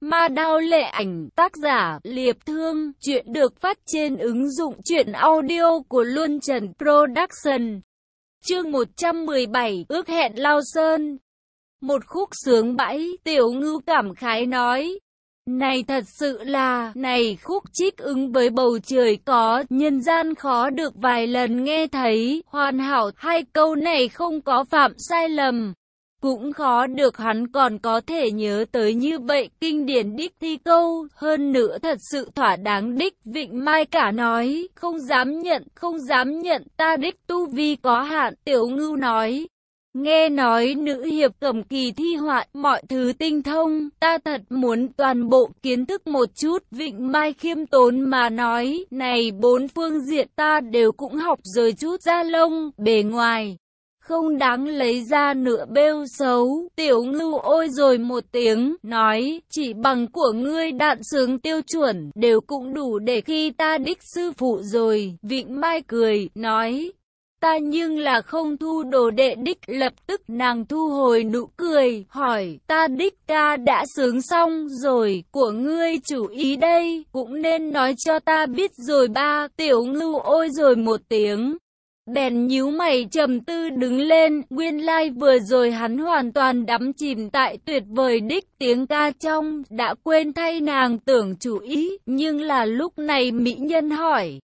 Ma đao lệ ảnh, tác giả, Liệp Thương, chuyện được phát trên ứng dụng truyện audio của Luân Trần Production. Chương 117, ước hẹn Lao Sơn. Một khúc sướng bãi, tiểu ngưu cảm khái nói. Này thật sự là, này khúc trích ứng với bầu trời có, nhân gian khó được vài lần nghe thấy, hoàn hảo, hai câu này không có phạm sai lầm cũng khó được hắn còn có thể nhớ tới như vậy. Kinh điển đích thi câu, hơn nữa thật sự thỏa đáng đích. Vịnh mai cả nói, không dám nhận, không dám nhận, ta đích tu vi có hạn, tiểu ngưu nói. Nghe nói nữ hiệp cầm kỳ thi họa, mọi thứ tinh thông, ta thật muốn toàn bộ kiến thức một chút, vịnh mai khiêm tốn mà nói, này bốn phương diện ta đều cũng học rồi chút ra lông, bề ngoài không đáng lấy ra nửa bêu xấu. Tiểu ngưu ôi rồi một tiếng, nói, chỉ bằng của ngươi đạn sướng tiêu chuẩn, đều cũng đủ để khi ta đích sư phụ rồi. Vịnh Mai cười, nói, ta nhưng là không thu đồ đệ đích, lập tức nàng thu hồi nụ cười, hỏi, ta đích ca đã sướng xong rồi, của ngươi chủ ý đây, cũng nên nói cho ta biết rồi ba, tiểu ngưu ôi rồi một tiếng. Bèn nhíu mày trầm tư đứng lên, nguyên lai like vừa rồi hắn hoàn toàn đắm chìm tại tuyệt vời đích tiếng ca trong, đã quên thay nàng tưởng chủ ý, nhưng là lúc này mỹ nhân hỏi.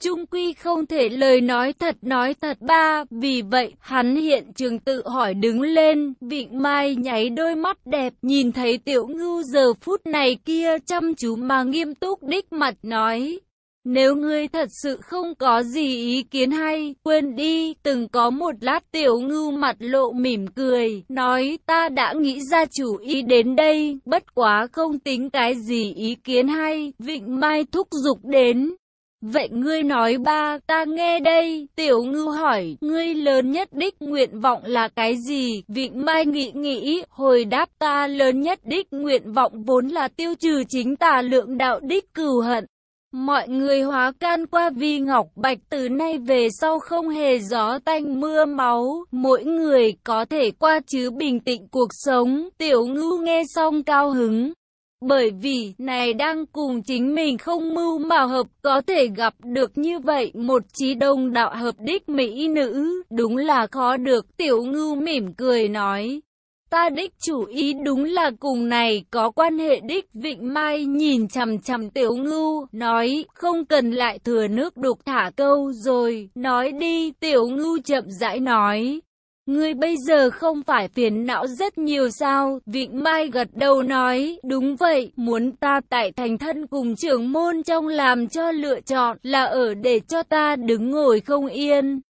Trung quy không thể lời nói thật nói thật ba, vì vậy hắn hiện trường tự hỏi đứng lên, vịnh mai nháy đôi mắt đẹp, nhìn thấy tiểu ngưu giờ phút này kia chăm chú mà nghiêm túc đích mặt nói, nếu ngươi thật sự không có gì ý kiến hay, quên đi, từng có một lát tiểu ngưu mặt lộ mỉm cười, nói ta đã nghĩ ra chủ ý đến đây, bất quá không tính cái gì ý kiến hay, vịnh mai thúc giục đến. Vậy ngươi nói ba, ta nghe đây, tiểu ngưu hỏi, ngươi lớn nhất đích nguyện vọng là cái gì? Vịnh Mai nghĩ nghĩ, hồi đáp ta lớn nhất đích nguyện vọng vốn là tiêu trừ chính tà lượng đạo đích cừu hận. Mọi người hóa can qua vi ngọc bạch từ nay về sau không hề gió tanh mưa máu, mỗi người có thể qua chứ bình tĩnh cuộc sống, tiểu ngưu nghe xong cao hứng. Bởi vì, này đang cùng chính mình không mưu mà hợp, có thể gặp được như vậy một trí đồng đạo hợp đích mỹ nữ, đúng là khó được, tiểu ngưu mỉm cười nói. Ta đích chủ ý đúng là cùng này có quan hệ đích Vịnh Mai nhìn chằm chằm tiểu ngưu, nói không cần lại thừa nước đục thả câu rồi, nói đi tiểu ngưu chậm rãi nói. Ngươi bây giờ không phải phiền não rất nhiều sao? Vịnh Mai gật đầu nói, đúng vậy, muốn ta tại thành thân cùng trưởng môn trong làm cho lựa chọn là ở để cho ta đứng ngồi không yên.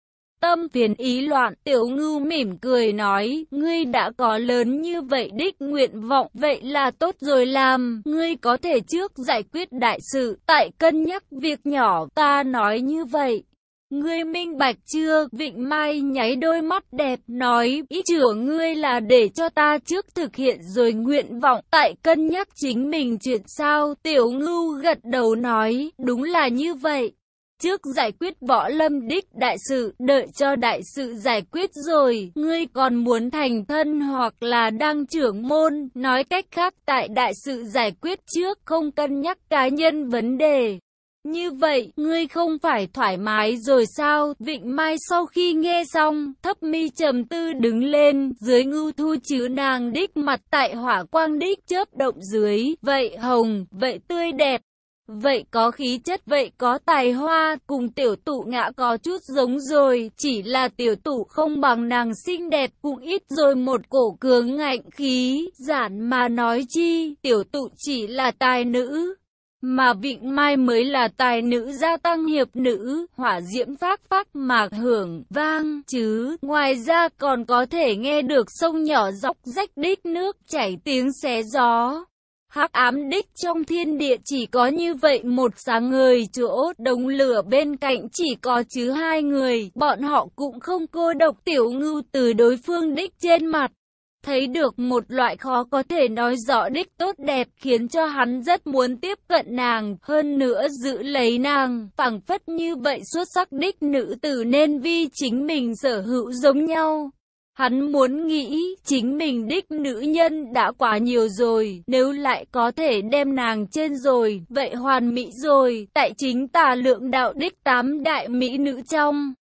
Tâm phiền ý loạn, tiểu ngưu mỉm cười nói, ngươi đã có lớn như vậy đích nguyện vọng, vậy là tốt rồi làm, ngươi có thể trước giải quyết đại sự, tại cân nhắc việc nhỏ, ta nói như vậy. Ngươi minh bạch chưa? Vịnh Mai nháy đôi mắt đẹp, nói, ý chữa ngươi là để cho ta trước thực hiện rồi nguyện vọng, tại cân nhắc chính mình chuyện sao? Tiểu ngưu gật đầu nói, đúng là như vậy. Trước giải quyết võ lâm đích đại sự, đợi cho đại sự giải quyết rồi, ngươi còn muốn thành thân hoặc là đang trưởng môn, nói cách khác tại đại sự giải quyết trước không cân nhắc cá nhân vấn đề. Như vậy, ngươi không phải thoải mái rồi sao? Vịnh Mai sau khi nghe xong, thấp mi trầm tư đứng lên, dưới ngưu thu chứ nàng đích mặt tại hỏa quang đích chớp động dưới, vậy hồng, vậy tươi đẹp. Vậy có khí chất vậy có tài hoa, cùng tiểu tụ ngã có chút giống rồi, chỉ là tiểu tụ không bằng nàng xinh đẹp, cũng ít rồi một cổ cường ngạnh khí, giản mà nói chi, tiểu tụ chỉ là tài nữ. Mà Vịnh Mai mới là tài nữ gia tăng hiệp nữ, hỏa diễm phát phát mạc hưởng, vang, chứ, ngoài ra còn có thể nghe được sông nhỏ dọc rách đít nước chảy tiếng xé gió hắc ám đích trong thiên địa chỉ có như vậy một sáng người chỗ đống lửa bên cạnh chỉ có chứ hai người, bọn họ cũng không cô độc tiểu ngưu từ đối phương đích trên mặt. Thấy được một loại khó có thể nói rõ đích tốt đẹp khiến cho hắn rất muốn tiếp cận nàng, hơn nữa giữ lấy nàng, phảng phất như vậy xuất sắc đích nữ tử nên vi chính mình sở hữu giống nhau. Hắn muốn nghĩ, chính mình đích nữ nhân đã quá nhiều rồi, nếu lại có thể đem nàng trên rồi, vậy hoàn mỹ rồi, tại chính tà lượng đạo đích tám đại mỹ nữ trong.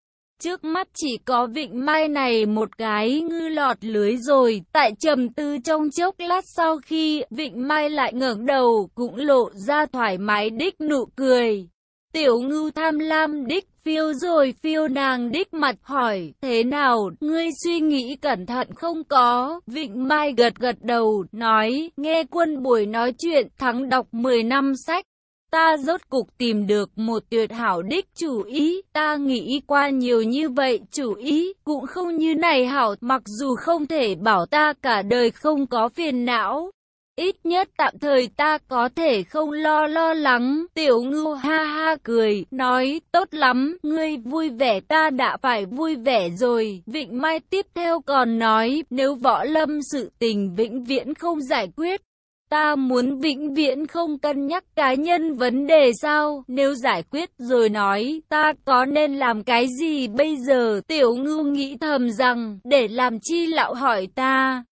Trước mắt chỉ có vịnh mai này một cái ngư lọt lưới rồi, tại trầm tư trong chốc lát sau khi vịnh mai lại ngẩng đầu cũng lộ ra thoải mái đích nụ cười. Tiểu ngưu tham lam đích phiêu rồi phiêu nàng đích mặt hỏi, thế nào, ngươi suy nghĩ cẩn thận không có, Vịnh Mai gật gật đầu, nói, nghe quân buổi nói chuyện, thắng đọc 10 năm sách. Ta rốt cục tìm được một tuyệt hảo đích chủ ý, ta nghĩ qua nhiều như vậy, chủ ý cũng không như này hảo, mặc dù không thể bảo ta cả đời không có phiền não, Ít nhất tạm thời ta có thể không lo lo lắng. Tiểu ngưu ha ha cười, nói, tốt lắm, ngươi vui vẻ ta đã phải vui vẻ rồi. Vịnh Mai tiếp theo còn nói, nếu võ lâm sự tình vĩnh viễn không giải quyết, Ta muốn vĩnh viễn không cân nhắc cá nhân vấn đề sao, nếu giải quyết rồi nói, ta có nên làm cái gì bây giờ, tiểu ngưu nghĩ thầm rằng, để làm chi lão hỏi ta,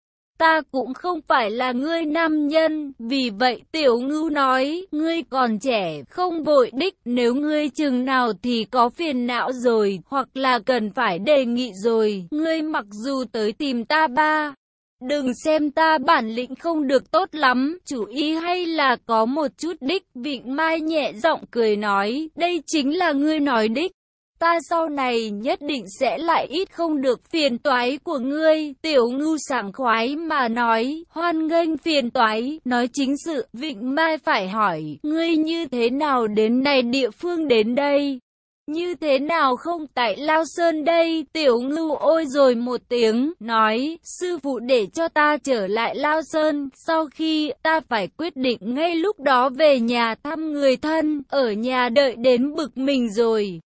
ta cũng không phải là ngươi nam nhân, vì vậy tiểu ngưu nói, ngươi còn trẻ, không vội đích, nếu ngươi chừng nào thì có phiền não rồi, hoặc là cần phải đề nghị rồi, ngươi mặc dù tới tìm ta ba. Đừng xem ta bản lĩnh không được tốt lắm, chủ ý hay là có một chút đích, vịnh mai nhẹ giọng cười nói, đây chính là ngươi nói đích ta sau này nhất định sẽ lại ít không được phiền toái của ngươi. Tiểu ngưu sảng khoái mà nói, hoan nghênh phiền toái, nói chính sự, Vịnh Mai phải hỏi, ngươi như thế nào đến này địa phương đến đây? Như thế nào không? Tại Lao Sơn đây, tiểu ngưu ôi rồi một tiếng, nói, sư phụ để cho ta trở lại Lao Sơn, sau khi ta phải quyết định ngay lúc đó về nhà thăm người thân, ở nhà đợi đến bực mình rồi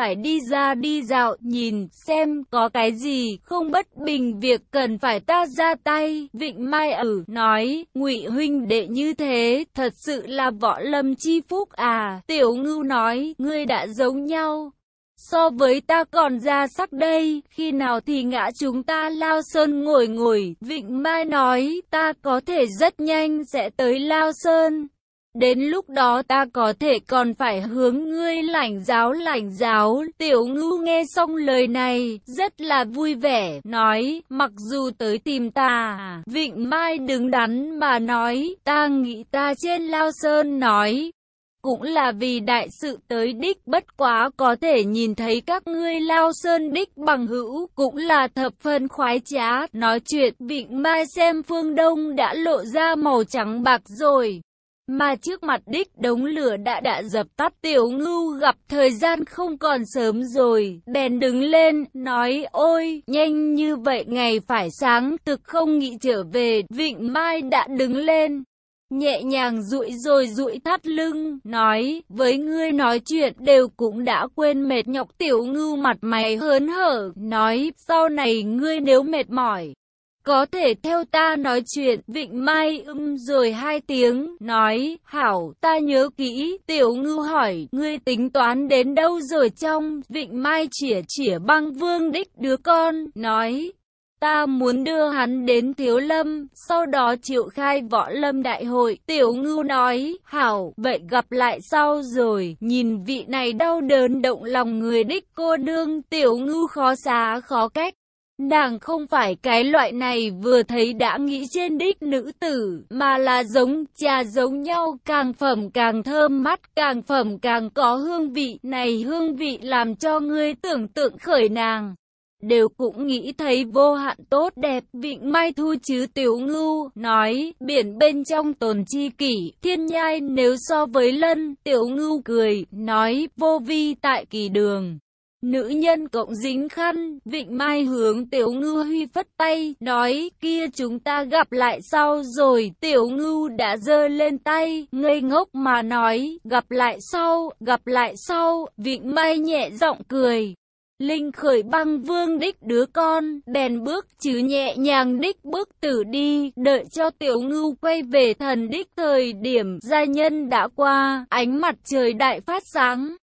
phải đi ra đi dạo, nhìn, xem có cái gì, không bất bình việc cần phải ta ra tay. Vịnh Mai ử, nói, ngụy huynh đệ như thế, thật sự là võ lâm chi phúc à. Tiểu ngưu nói, ngươi đã giống nhau. So với ta còn ra sắc đây, khi nào thì ngã chúng ta Lao Sơn ngồi ngồi, Vịnh Mai nói, ta có thể rất nhanh sẽ tới Lao Sơn. Đến lúc đó ta có thể còn phải hướng ngươi lành giáo lành giáo. Tiểu ngưu nghe xong lời này, rất là vui vẻ, nói, mặc dù tới tìm ta, Vịnh Mai đứng đắn mà nói, ta nghĩ ta trên Lao Sơn nói. Cũng là vì đại sự tới đích bất quá có thể nhìn thấy các ngươi lao sơn đích bằng hữu, cũng là thập phân khoái trá. Nói chuyện vịnh mai xem phương đông đã lộ ra màu trắng bạc rồi. Mà trước mặt đích đống lửa đã đã dập tắt tiểu ngưu gặp thời gian không còn sớm rồi, bèn đứng lên, nói ôi, nhanh như vậy ngày phải sáng, thực không nghĩ trở về, vịnh mai đã đứng lên. Nhẹ nhàng rụi rồi rụi thắt lưng, nói, với ngươi nói chuyện đều cũng đã quên mệt nhọc tiểu ngưu mặt mày hớn hở, nói, sau này ngươi nếu mệt mỏi, có thể theo ta nói chuyện, Vịnh Mai ưm rồi hai tiếng, nói, hảo, ta nhớ kỹ, tiểu ngư hỏi, ngươi tính toán đến đâu rồi trong, Vịnh Mai chỉa chỉa băng vương đích đứa con, nói, ta muốn đưa hắn đến thiếu lâm, sau đó triệu khai võ lâm đại hội, tiểu ngư nói, hảo, vậy gặp lại sau rồi, nhìn vị này đau đớn động lòng người đích cô đương, tiểu ngư khó xá khó cách. Nàng không phải cái loại này vừa thấy đã nghĩ trên đích nữ tử, mà là giống trà giống nhau, càng phẩm càng thơm mắt, càng phẩm càng có hương vị, này hương vị làm cho ngươi tưởng tượng khởi nàng. Đều cũng nghĩ thấy vô hạn tốt đẹp, vịnh mai thu chứ tiểu ngưu, nói, biển bên trong tồn chi kỷ, thiên nhai nếu so với lân, tiểu ngưu cười, nói, vô vi tại kỳ đường. Nữ nhân cộng dính khăn, vịnh mai hướng tiểu ngư huy phất tay, nói kia chúng ta gặp lại sau rồi, tiểu ngư đã giơ lên tay, ngây ngốc mà nói, gặp lại sau, gặp lại sau, vịnh mai nhẹ giọng cười. Linh khởi băng vương đích đứa con, bèn bước chứ nhẹ nhàng đích bước tử đi, đợi cho tiểu ngưu quay về thần đích thời điểm gia nhân đã qua, ánh mặt trời đại phát sáng.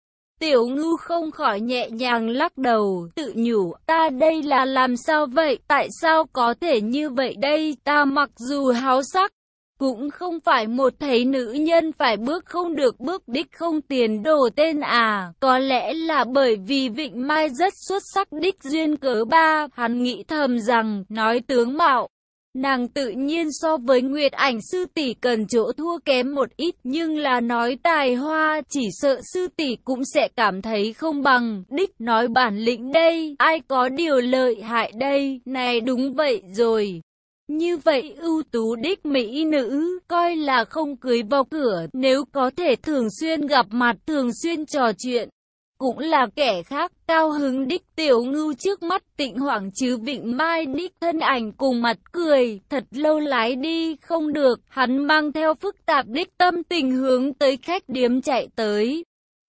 Tiểu Ngư không khỏi nhẹ nhàng lắc đầu, tự nhủ, ta đây là làm sao vậy, tại sao có thể như vậy đây, ta mặc dù háo sắc, cũng không phải một thấy nữ nhân phải bước không được bước đích không tiền đồ tên à, có lẽ là bởi vì Vịnh Mai rất xuất sắc đích duyên cớ ba, hắn nghĩ thầm rằng, nói tướng mạo. Nàng tự nhiên so với Nguyệt ảnh sư tỷ cần chỗ thua kém một ít nhưng là nói tài hoa chỉ sợ sư tỷ cũng sẽ cảm thấy không bằng. Đích nói bản lĩnh đây ai có điều lợi hại đây? Này đúng vậy rồi. Như vậy ưu tú đích mỹ nữ, coi là không cưới vào cửa, nếu có thể thường xuyên gặp mặt, thường xuyên trò chuyện. Cũng là kẻ khác, cao hứng đích tiểu ngưu trước mắt tịnh hoảng chứ vịnh mai đích thân ảnh cùng mặt cười, thật lâu lái đi, không được, hắn mang theo phức tạp đích tâm tình hướng tới khách điếm chạy tới.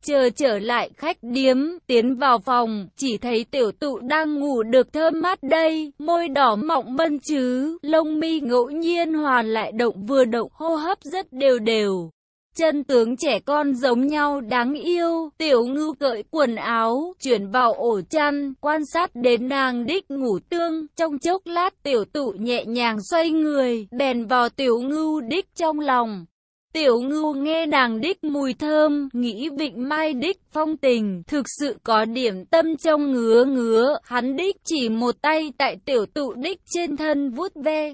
Chờ trở lại khách điếm, tiến vào phòng, chỉ thấy tiểu tụ đang ngủ được thơm mát đây, môi đỏ mọng mân chứ, lông mi ngẫu nhiên hoàn lại động vừa động hô hấp rất đều đều. Chân tướng trẻ con giống nhau đáng yêu, tiểu ngư cởi quần áo, chuyển vào ổ chăn, quan sát đến nàng đích ngủ tương, trong chốc lát tiểu tụ nhẹ nhàng xoay người, bèn vào tiểu ngư đích trong lòng. Tiểu ngưu nghe nàng đích mùi thơm, nghĩ vịnh mai đích phong tình, thực sự có điểm tâm trong ngứa ngứa, hắn đích chỉ một tay tại tiểu tụ đích trên thân vuốt ve.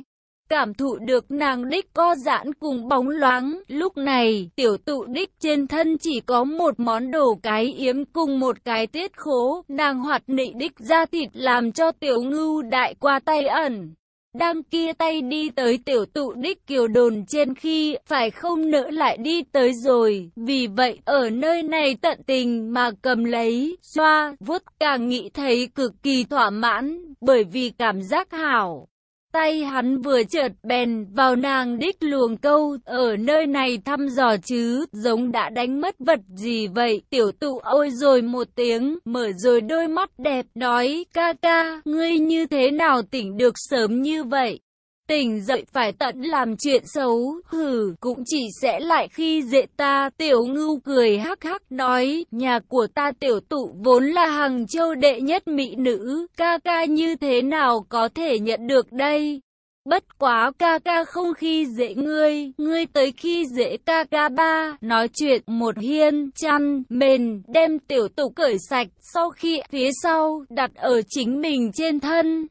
Cảm thụ được nàng đích co giãn cùng bóng loáng, lúc này, tiểu tụ đích trên thân chỉ có một món đồ cái yếm cùng một cái tiết khố, nàng hoạt nị đích ra thịt làm cho tiểu ngưu đại qua tay ẩn. Đang kia tay đi tới tiểu tụ đích kiều đồn trên khi phải không nỡ lại đi tới rồi, vì vậy ở nơi này tận tình mà cầm lấy, xoa, vuốt càng nghĩ thấy cực kỳ thỏa mãn, bởi vì cảm giác hảo. Tay hắn vừa chợt bèn vào nàng đích luồng câu, ở nơi này thăm dò chứ, giống đã đánh mất vật gì vậy, tiểu tụ ôi rồi một tiếng, mở rồi đôi mắt đẹp, nói, ca ca, ngươi như thế nào tỉnh được sớm như vậy? Tỉnh dậy phải tận làm chuyện xấu, hừ, cũng chỉ sẽ lại khi dễ ta, tiểu ngưu cười hắc hắc nói, nhà của ta tiểu tụ vốn là hàng châu đệ nhất mỹ nữ, ca ca như thế nào có thể nhận được đây? Bất quá ca ca không khi dễ ngươi, ngươi tới khi dễ ca ca ba, nói chuyện một hiên, chăn, mền, đem tiểu tụ cởi sạch, sau khi phía sau, đặt ở chính mình trên thân.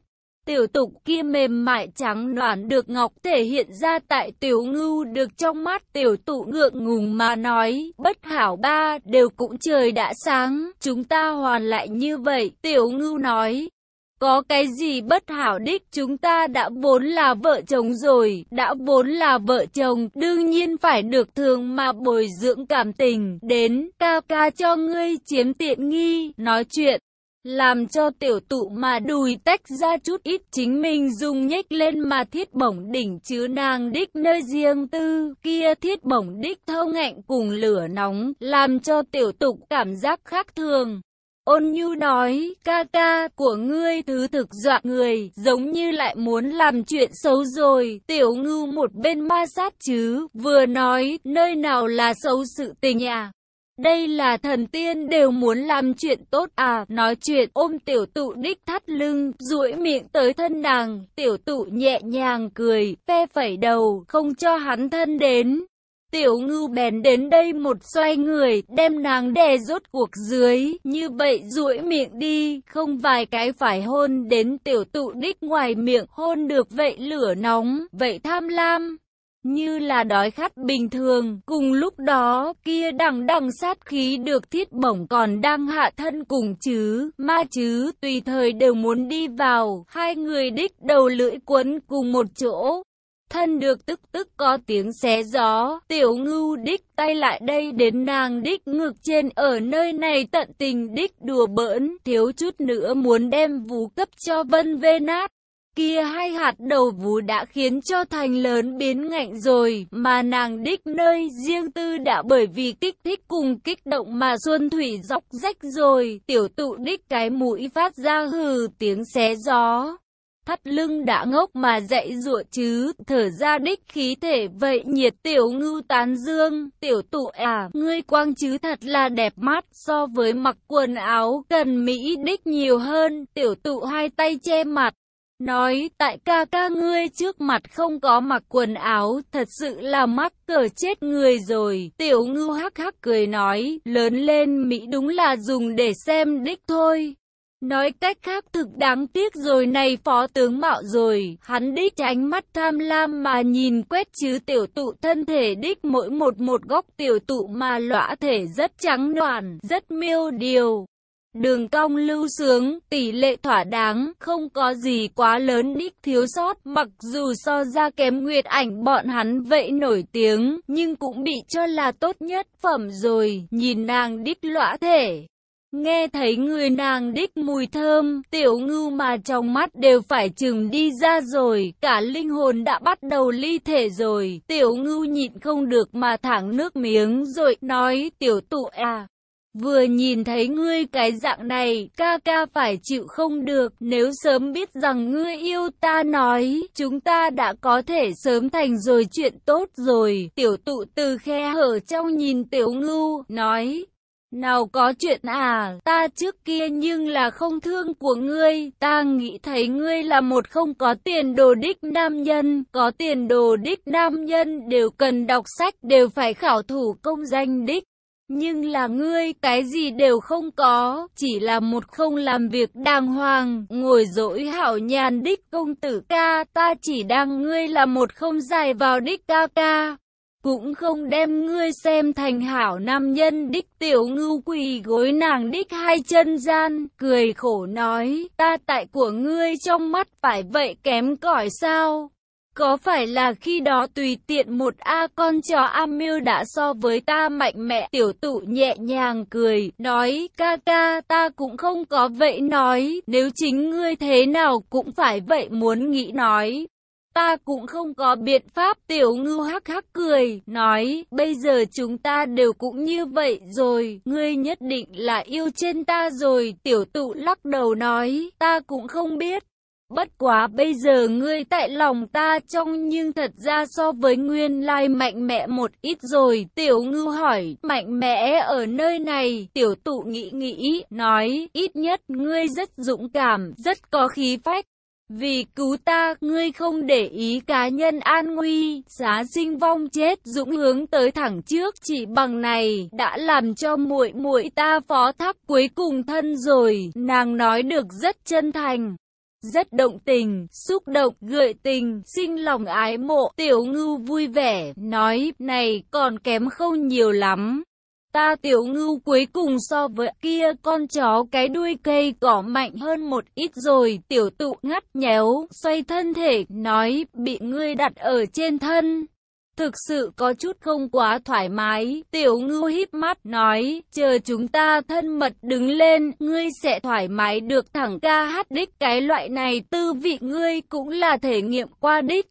Tiểu tục kia mềm mại trắng đoản được ngọc thể hiện ra tại tiểu ngưu được trong mắt tiểu tụ ngượng ngùng mà nói, bất hảo ba, đều cũng trời đã sáng, chúng ta hoàn lại như vậy, tiểu ngưu nói. Có cái gì bất hảo đích? Chúng ta đã vốn là vợ chồng rồi, đã vốn là vợ chồng, đương nhiên phải được thường mà bồi dưỡng cảm tình, đến ca ca cho ngươi chiếm tiện nghi, nói chuyện làm cho tiểu tụ mà đùi tách ra chút ít chính mình dùng nhếch lên mà thiết bổng đỉnh chứ nàng đích nơi riêng tư, kia thiết bổng đích thâu ngạnh cùng lửa nóng, làm cho tiểu tụ cảm giác khác thường. Ôn nhu nói, ca ca của ngươi thứ thực dọa người, giống như lại muốn làm chuyện xấu rồi, tiểu ngưu một bên ma sát chứ, vừa nói, nơi nào là xấu sự tình à. Đây là thần tiên đều muốn làm chuyện tốt à, nói chuyện ôm tiểu tụ đích thắt lưng, duỗi miệng tới thân nàng, tiểu tụ nhẹ nhàng cười, phe phẩy đầu, không cho hắn thân đến. Tiểu ngưu bèn đến đây một xoay người, đem nàng đè rốt cuộc dưới, như vậy duỗi miệng đi, không vài cái phải hôn đến tiểu tụ đích ngoài miệng, hôn được vậy lửa nóng, vậy tham lam như là đói khát bình thường. Cùng lúc đó, kia đằng đằng sát khí được thiết bổng còn đang hạ thân cùng chứ, ma chứ, tùy thời đều muốn đi vào, hai người đích đầu lưỡi quấn cùng một chỗ. Thân được tức tức có tiếng xé gió, tiểu ngưu đích tay lại đây đến nàng đích ngực trên ở nơi này tận tình đích đùa bỡn, thiếu chút nữa muốn đem vú cấp cho vân vê nát. Kia hai hạt đầu vú đã khiến cho thành lớn biến ngạnh rồi, mà nàng đích nơi riêng tư đã bởi vì kích thích cùng kích động mà xuân thủy dọc rách rồi, tiểu tụ đích cái mũi phát ra hừ tiếng xé gió. thắt lưng đã ngốc mà dậy rụa chứ, thở ra đích khí thể vậy nhiệt tiểu ngưu tán dương, tiểu tụ à, ngươi quang chứ thật là đẹp mắt, so với mặc quần áo cần Mỹ đích nhiều hơn, tiểu tụ hai tay che mặt. Nói, tại ca ca ngươi trước mặt không có mặc quần áo, thật sự là mắc cỡ chết người rồi. Tiểu ngưu hắc hắc cười nói, lớn lên Mỹ đúng là dùng để xem đích thôi. Nói cách khác thực đáng tiếc rồi này phó tướng mạo rồi, hắn đích ánh mắt tham lam mà nhìn quét chứ tiểu tụ thân thể đích mỗi một một góc tiểu tụ mà lõa thể rất trắng đoàn, rất miêu điều. Đường cong lưu sướng, tỷ lệ thỏa đáng, không có gì quá lớn đích thiếu sót, mặc dù so ra kém nguyệt ảnh bọn hắn vậy nổi tiếng, nhưng cũng bị cho là tốt nhất phẩm rồi, nhìn nàng đích lõa thể. Nghe thấy người nàng đích mùi thơm, tiểu ngưu mà trong mắt đều phải chừng đi ra rồi, cả linh hồn đã bắt đầu ly thể rồi, tiểu ngưu nhịn không được mà thẳng nước miếng rồi, nói tiểu tụ à. Vừa nhìn thấy ngươi cái dạng này, ca ca phải chịu không được, nếu sớm biết rằng ngươi yêu ta nói, chúng ta đã có thể sớm thành rồi chuyện tốt rồi. Tiểu tụ từ khe hở trong nhìn tiểu ngưu, nói, nào có chuyện à, ta trước kia nhưng là không thương của ngươi, ta nghĩ thấy ngươi là một không có tiền đồ đích nam nhân, có tiền đồ đích nam nhân đều cần đọc sách, đều phải khảo thủ công danh đích. Nhưng là ngươi cái gì đều không có, chỉ là một không làm việc đàng hoàng, ngồi dỗi hảo nhàn đích công tử ca, ta chỉ đang ngươi là một không dài vào đích ca ca. Cũng không đem ngươi xem thành hảo nam nhân đích tiểu ngưu quỳ gối nàng đích hai chân gian, cười khổ nói, ta tại của ngươi trong mắt phải vậy kém cỏi sao? Có phải là khi đó tùy tiện một A con chó Amil đã so với ta mạnh mẽ? Tiểu tụ nhẹ nhàng cười, nói ca ca ta cũng không có vậy nói, nếu chính ngươi thế nào cũng phải vậy muốn nghĩ nói. Ta cũng không có biện pháp. Tiểu ngưu hắc hắc cười, nói, bây giờ chúng ta đều cũng như vậy rồi, ngươi nhất định là yêu trên ta rồi, tiểu tụ lắc đầu nói, ta cũng không biết. Bất quá bây giờ ngươi tại lòng ta trong nhưng thật ra so với nguyên lai mạnh mẽ một ít rồi. Tiểu ngư hỏi, mạnh mẽ ở nơi này, tiểu tụ nghĩ nghĩ, nói, ít nhất ngươi rất dũng cảm, rất có khí phách. Vì cứu ta, ngươi không để ý cá nhân an nguy, giá sinh vong chết, dũng hướng tới thẳng trước, chỉ bằng này đã làm cho muội muội ta phó thác cuối cùng thân rồi. Nàng nói được rất chân thành rất động tình, xúc động, gợi tình, sinh lòng ái mộ. Tiểu ngưu vui vẻ, nói, này còn kém không nhiều lắm. Ta tiểu ngưu cuối cùng so với kia con chó cái đuôi cây cỏ mạnh hơn một ít rồi, tiểu tụ ngắt nhéo, xoay thân thể, nói, bị ngươi đặt ở trên thân. Thực sự có chút không quá thoải mái, tiểu ngưu híp mắt, nói, chờ chúng ta thân mật đứng lên, ngươi sẽ thoải mái được thẳng ca hát đích cái loại này tư vị ngươi cũng là thể nghiệm qua đích.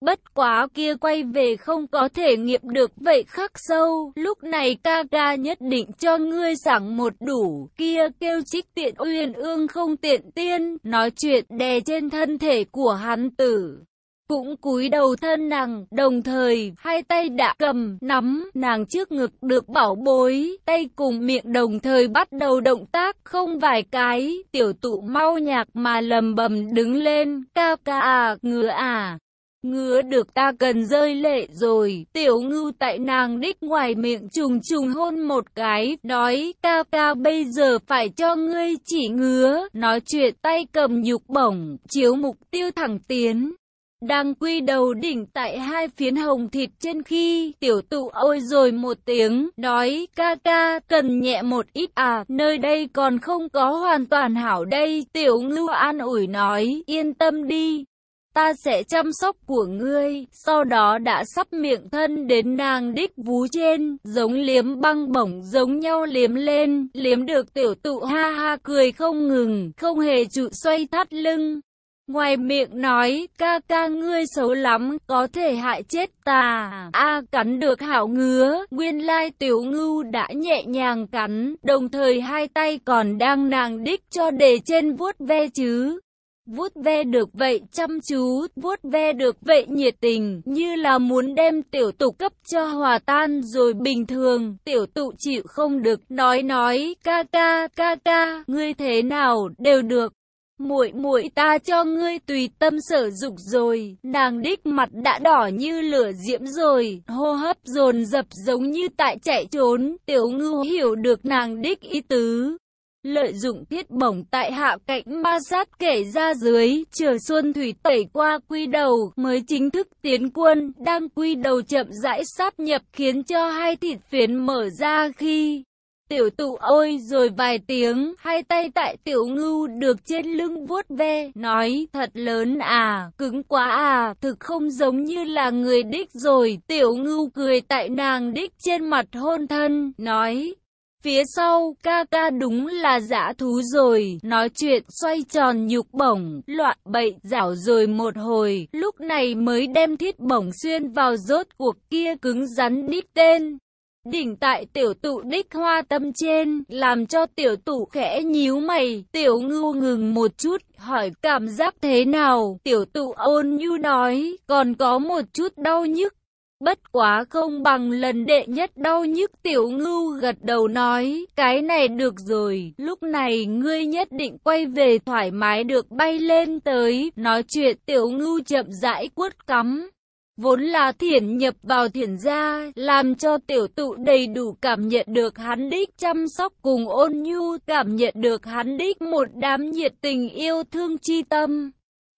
Bất quá kia quay về không có thể nghiệm được vậy khắc sâu, lúc này ca ca nhất định cho ngươi giảng một đủ, kia kêu trích tiện uyên ương không tiện tiên, nói chuyện đè trên thân thể của hắn tử. Cũng cúi đầu thân nàng, đồng thời, hai tay đã cầm, nắm, nàng trước ngực được bảo bối, tay cùng miệng đồng thời bắt đầu động tác, không vài cái, tiểu tụ mau nhạc mà lầm bầm đứng lên, ca ca à, ngứa à. Ngứa được ta cần rơi lệ rồi, tiểu ngưu tại nàng đích ngoài miệng trùng trùng hôn một cái, nói ca ca bây giờ phải cho ngươi chỉ ngứa, nói chuyện tay cầm nhục bổng, chiếu mục tiêu thẳng tiến. Đang quy đầu đỉnh tại hai phiến hồng thịt trên khi tiểu tụ ôi rồi một tiếng, nói ca ca cần nhẹ một ít à, nơi đây còn không có hoàn toàn hảo đây, tiểu ngưu an ủi nói, yên tâm đi, ta sẽ chăm sóc của ngươi, sau đó đã sắp miệng thân đến nàng đích vú trên, giống liếm băng bổng giống nhau liếm lên, liếm được tiểu tụ ha ha cười không ngừng, không hề trụ xoay thắt lưng. Ngoài miệng nói, ca ca ngươi xấu lắm, có thể hại chết ta. A cắn được hảo ngứa, nguyên lai tiểu ngưu đã nhẹ nhàng cắn, đồng thời hai tay còn đang nàng đích cho để trên vuốt ve chứ. vuốt ve được vậy chăm chú, vuốt ve được vậy nhiệt tình, như là muốn đem tiểu tụ cấp cho hòa tan rồi bình thường, tiểu tụ chịu không được, nói nói, ca ca, ca ca, ngươi thế nào, đều được. Muội muội ta cho ngươi tùy tâm sở dục rồi, nàng đích mặt đã đỏ như lửa diễm rồi, hô hấp dồn dập giống như tại chạy trốn, tiểu ngưu hiểu được nàng đích ý tứ, lợi dụng thiết bổng tại hạ cạnh ma sát kể ra dưới, chờ xuân thủy tẩy qua quy đầu, mới chính thức tiến quân, đang quy đầu chậm rãi sáp nhập khiến cho hai thịt phiến mở ra khi... Tiểu tụ ôi rồi vài tiếng, hai tay tại tiểu ngưu được trên lưng vuốt ve, nói thật lớn à, cứng quá à, thực không giống như là người đích rồi. Tiểu ngưu cười tại nàng đích trên mặt hôn thân, nói, Phía sau, ca ca đúng là dã thú rồi, nói chuyện xoay tròn nhục bổng, loạn bậy rảo rồi một hồi, lúc này mới đem thiết bổng xuyên vào rốt cuộc kia cứng rắn đích tên. Đỉnh tại tiểu tụ đích hoa tâm trên, làm cho tiểu tụ khẽ nhíu mày, tiểu ngưu ngừng một chút, hỏi cảm giác thế nào, tiểu tụ ôn nhu nói, còn có một chút đau nhức, Bất quá không bằng lần đệ nhất đau nhức tiểu ngưu gật đầu nói, cái này được rồi, lúc này ngươi nhất định quay về thoải mái được bay lên tới, nói chuyện tiểu ngưu chậm rãi quất cắm. Vốn là thiển nhập vào thiển gia, làm cho tiểu tụ đầy đủ cảm nhận được hắn đích chăm sóc cùng ôn nhu, cảm nhận được hắn đích một đám nhiệt tình yêu thương chi tâm.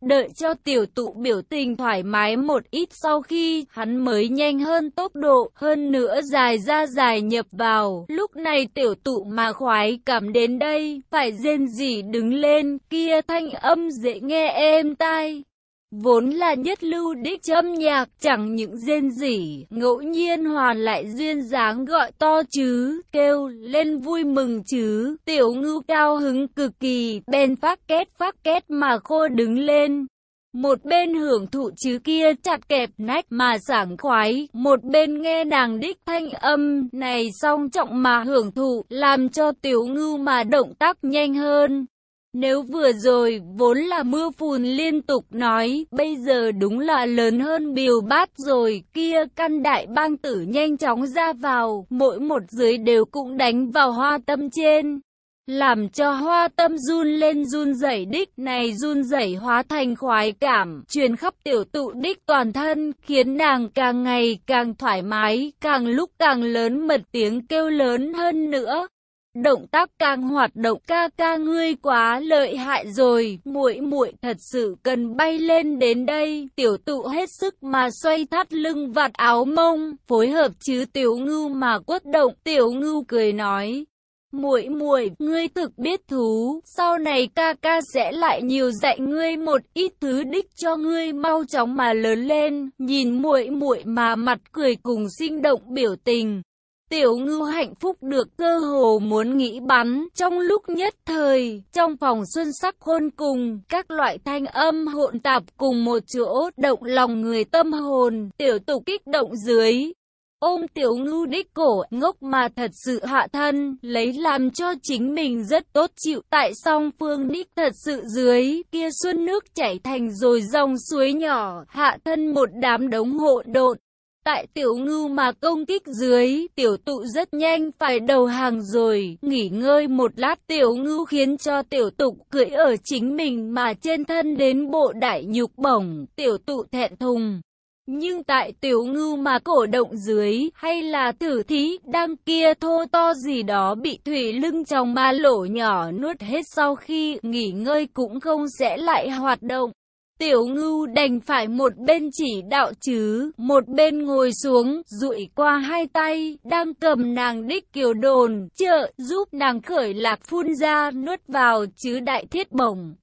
Đợi cho tiểu tụ biểu tình thoải mái một ít sau khi hắn mới nhanh hơn tốc độ, hơn nữa dài ra dài nhập vào. Lúc này tiểu tụ mà khoái cảm đến đây, phải rên rỉ đứng lên, kia thanh âm dễ nghe êm tai. Vốn là nhất lưu đích châm nhạc, chẳng những rên rỉ, ngẫu nhiên hoàn lại duyên dáng gọi to chứ, kêu lên vui mừng chứ, tiểu ngưu cao hứng cực kỳ, bên phát kết phát kết mà khô đứng lên. Một bên hưởng thụ chứ kia chặt kẹp nách mà sảng khoái, một bên nghe nàng đích thanh âm này song trọng mà hưởng thụ, làm cho tiểu ngưu mà động tác nhanh hơn. Nếu vừa rồi vốn là mưa phùn liên tục nói, bây giờ đúng là lớn hơn biểu bát rồi, kia căn đại bang tử nhanh chóng ra vào, mỗi một dưới đều cũng đánh vào hoa tâm trên. Làm cho hoa tâm run lên run rẩy đích này run rẩy hóa thành khoái cảm, truyền khắp tiểu tụ đích toàn thân, khiến nàng càng ngày càng thoải mái, càng lúc càng lớn mật tiếng kêu lớn hơn nữa. Động tác càng hoạt động ca ca ngươi quá lợi hại rồi, muội muội thật sự cần bay lên đến đây. Tiểu tụ hết sức mà xoay thắt lưng vạt áo mông, phối hợp chứ tiểu ngưu mà quất động. Tiểu ngưu cười nói, muội muội, ngươi thực biết thú, sau này ca ca sẽ lại nhiều dạy ngươi một ít thứ đích cho ngươi mau chóng mà lớn lên. Nhìn muội muội mà mặt cười cùng sinh động biểu tình. Tiểu ngưu hạnh phúc được cơ hồ muốn nghĩ bắn trong lúc nhất thời, trong phòng xuân sắc khôn cùng, các loại thanh âm hỗn tạp cùng một chỗ, động lòng người tâm hồn, tiểu tục kích động dưới. Ôm tiểu ngưu đích cổ, ngốc mà thật sự hạ thân, lấy làm cho chính mình rất tốt chịu, tại song phương đích thật sự dưới, kia xuân nước chảy thành rồi dòng suối nhỏ, hạ thân một đám đống hộ độn. Tại tiểu ngưu mà công kích dưới, tiểu tụ rất nhanh phải đầu hàng rồi, nghỉ ngơi một lát tiểu ngưu khiến cho tiểu tụ cưỡi ở chính mình mà trên thân đến bộ đại nhục bổng, tiểu tụ thẹn thùng. Nhưng tại tiểu ngưu mà cổ động dưới, hay là tử thí, đang kia thô to gì đó bị thủy lưng trong ma lỗ nhỏ nuốt hết sau khi nghỉ ngơi cũng không sẽ lại hoạt động. Tiểu ngưu đành phải một bên chỉ đạo chứ, một bên ngồi xuống, rụi qua hai tay, đang cầm nàng đích kiều đồn, trợ, giúp nàng khởi lạc phun ra, nuốt vào chứ đại thiết bổng.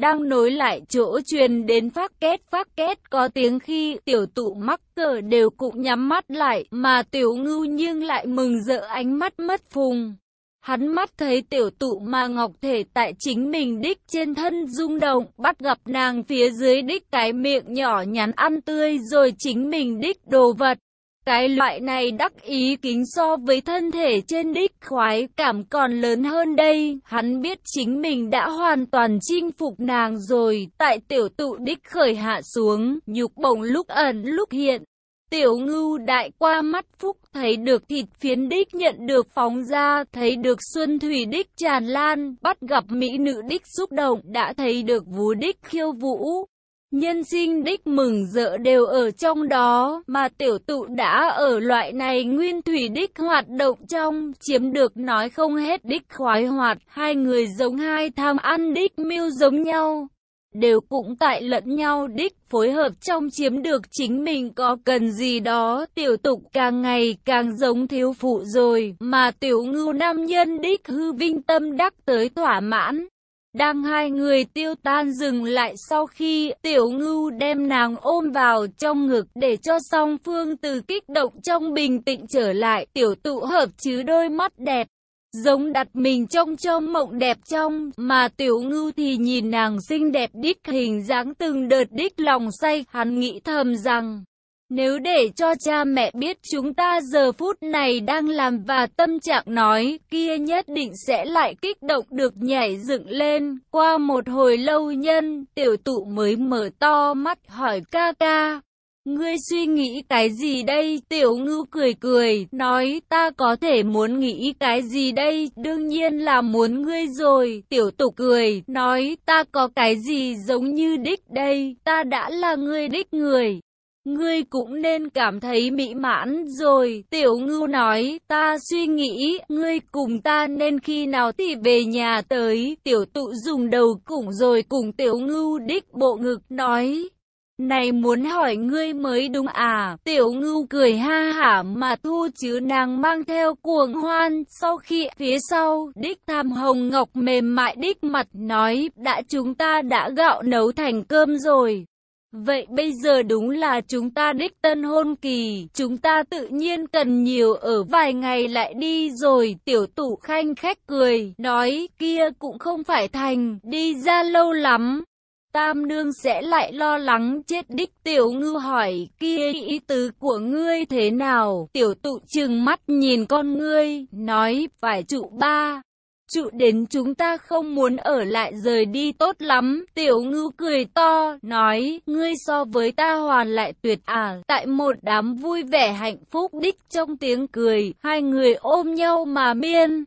Đang nối lại chỗ truyền đến phát kết phát kết có tiếng khi tiểu tụ mắc cờ đều cũng nhắm mắt lại mà tiểu ngưu nhưng lại mừng rỡ ánh mắt mất phùng. Hắn mắt thấy tiểu tụ mà ngọc thể tại chính mình đích trên thân rung động, bắt gặp nàng phía dưới đích cái miệng nhỏ nhắn ăn tươi rồi chính mình đích đồ vật. Cái loại này đắc ý kính so với thân thể trên đích khoái cảm còn lớn hơn đây. Hắn biết chính mình đã hoàn toàn chinh phục nàng rồi. Tại tiểu tụ đích khởi hạ xuống, nhục bổng lúc ẩn lúc hiện. Tiểu ngưu đại qua mắt phúc thấy được thịt phiến đích nhận được phóng ra, thấy được xuân thủy đích tràn lan, bắt gặp mỹ nữ đích xúc động, đã thấy được vú đích khiêu vũ. Nhân sinh đích mừng rỡ đều ở trong đó, mà tiểu tụ đã ở loại này nguyên thủy đích hoạt động trong, chiếm được nói không hết đích khoái hoạt, hai người giống hai tham ăn đích miêu giống nhau đều cũng tại lẫn nhau đích phối hợp trong chiếm được chính mình có cần gì đó tiểu tục càng ngày càng giống thiếu phụ rồi, mà tiểu ngưu nam nhân đích hư vinh tâm đắc tới thỏa mãn. Đang hai người tiêu tan dừng lại sau khi tiểu ngưu đem nàng ôm vào trong ngực để cho song phương từ kích động trong bình tĩnh trở lại tiểu tụ hợp chứ đôi mắt đẹp giống đặt mình trong trong mộng đẹp trong, mà tiểu ngưu thì nhìn nàng xinh đẹp đích hình dáng từng đợt đích lòng say, hắn nghĩ thầm rằng, nếu để cho cha mẹ biết chúng ta giờ phút này đang làm và tâm trạng nói, kia nhất định sẽ lại kích động được nhảy dựng lên. Qua một hồi lâu nhân, tiểu tụ mới mở to mắt hỏi ca ca, Ngươi suy nghĩ cái gì đây? Tiểu ngư cười cười, nói ta có thể muốn nghĩ cái gì đây? Đương nhiên là muốn ngươi rồi. Tiểu tục cười, nói ta có cái gì giống như đích đây? Ta đã là ngươi đích người. Ngươi cũng nên cảm thấy mỹ mãn rồi. Tiểu ngư nói, ta suy nghĩ, ngươi cùng ta nên khi nào thì về nhà tới. Tiểu tụ dùng đầu củng rồi cùng tiểu ngư đích bộ ngực nói. Này muốn hỏi ngươi mới đúng à, tiểu ngưu cười ha hả mà thu chứ nàng mang theo cuồng hoan, sau khi phía sau, đích tham hồng ngọc mềm mại đích mặt nói, đã chúng ta đã gạo nấu thành cơm rồi. Vậy bây giờ đúng là chúng ta đích tân hôn kỳ, chúng ta tự nhiên cần nhiều ở vài ngày lại đi rồi, tiểu tủ khanh khách cười, nói kia cũng không phải thành, đi ra lâu lắm. Tam nương sẽ lại lo lắng chết đích. Tiểu ngư hỏi, kia ý tứ của ngươi thế nào? Tiểu tụ trừng mắt nhìn con ngươi, nói, phải trụ ba. Trụ đến chúng ta không muốn ở lại rời đi tốt lắm. Tiểu ngư cười to, nói, ngươi so với ta hoàn lại tuyệt à. Tại một đám vui vẻ hạnh phúc đích trong tiếng cười, hai người ôm nhau mà miên.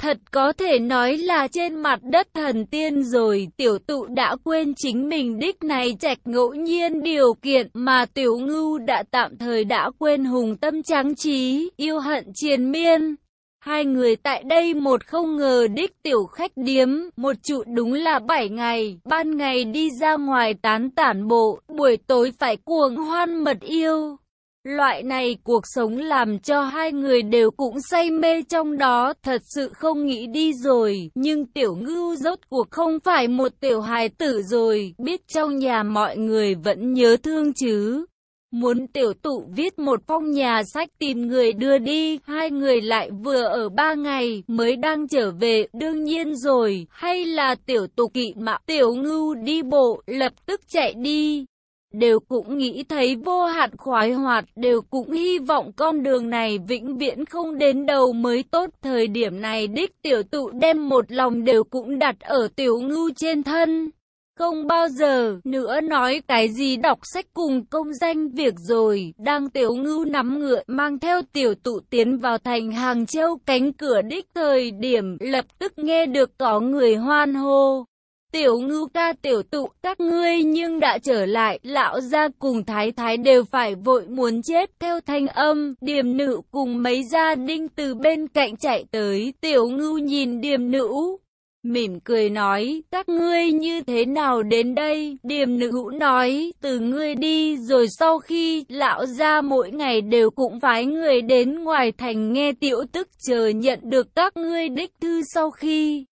Thật có thể nói là trên mặt đất thần tiên rồi, tiểu tụ đã quên chính mình đích này trạch ngẫu nhiên điều kiện mà tiểu ngưu đã tạm thời đã quên hùng tâm trắng trí, yêu hận triền miên. Hai người tại đây một không ngờ đích tiểu khách điếm, một trụ đúng là bảy ngày, ban ngày đi ra ngoài tán tản bộ, buổi tối phải cuồng hoan mật yêu. Loại này cuộc sống làm cho hai người đều cũng say mê trong đó, thật sự không nghĩ đi rồi, nhưng tiểu ngưu rốt cuộc không phải một tiểu hài tử rồi, biết trong nhà mọi người vẫn nhớ thương chứ. Muốn tiểu tụ viết một phong nhà sách tìm người đưa đi, hai người lại vừa ở ba ngày mới đang trở về, đương nhiên rồi, hay là tiểu tụ kỵ mạo tiểu ngưu đi bộ, lập tức chạy đi đều cũng nghĩ thấy vô hạn khoái hoạt, đều cũng hy vọng con đường này vĩnh viễn không đến đầu mới tốt. Thời điểm này đích tiểu tụ đem một lòng đều cũng đặt ở tiểu ngưu trên thân. Không bao giờ nữa nói cái gì đọc sách cùng công danh việc rồi, đang tiểu ngưu nắm ngựa mang theo tiểu tụ tiến vào thành Hàng Châu cánh cửa đích thời điểm lập tức nghe được có người hoan hô. Tiểu ngưu ca tiểu tụ các ngươi nhưng đã trở lại, lão gia cùng thái thái đều phải vội muốn chết theo thanh âm, điềm nữ cùng mấy gia đinh từ bên cạnh chạy tới, tiểu ngưu nhìn điềm nữ. Mỉm cười nói, các ngươi như thế nào đến đây? Điềm nữ nói, từ ngươi đi rồi sau khi lão gia mỗi ngày đều cũng phái người đến ngoài thành nghe tiểu tức chờ nhận được các ngươi đích thư sau khi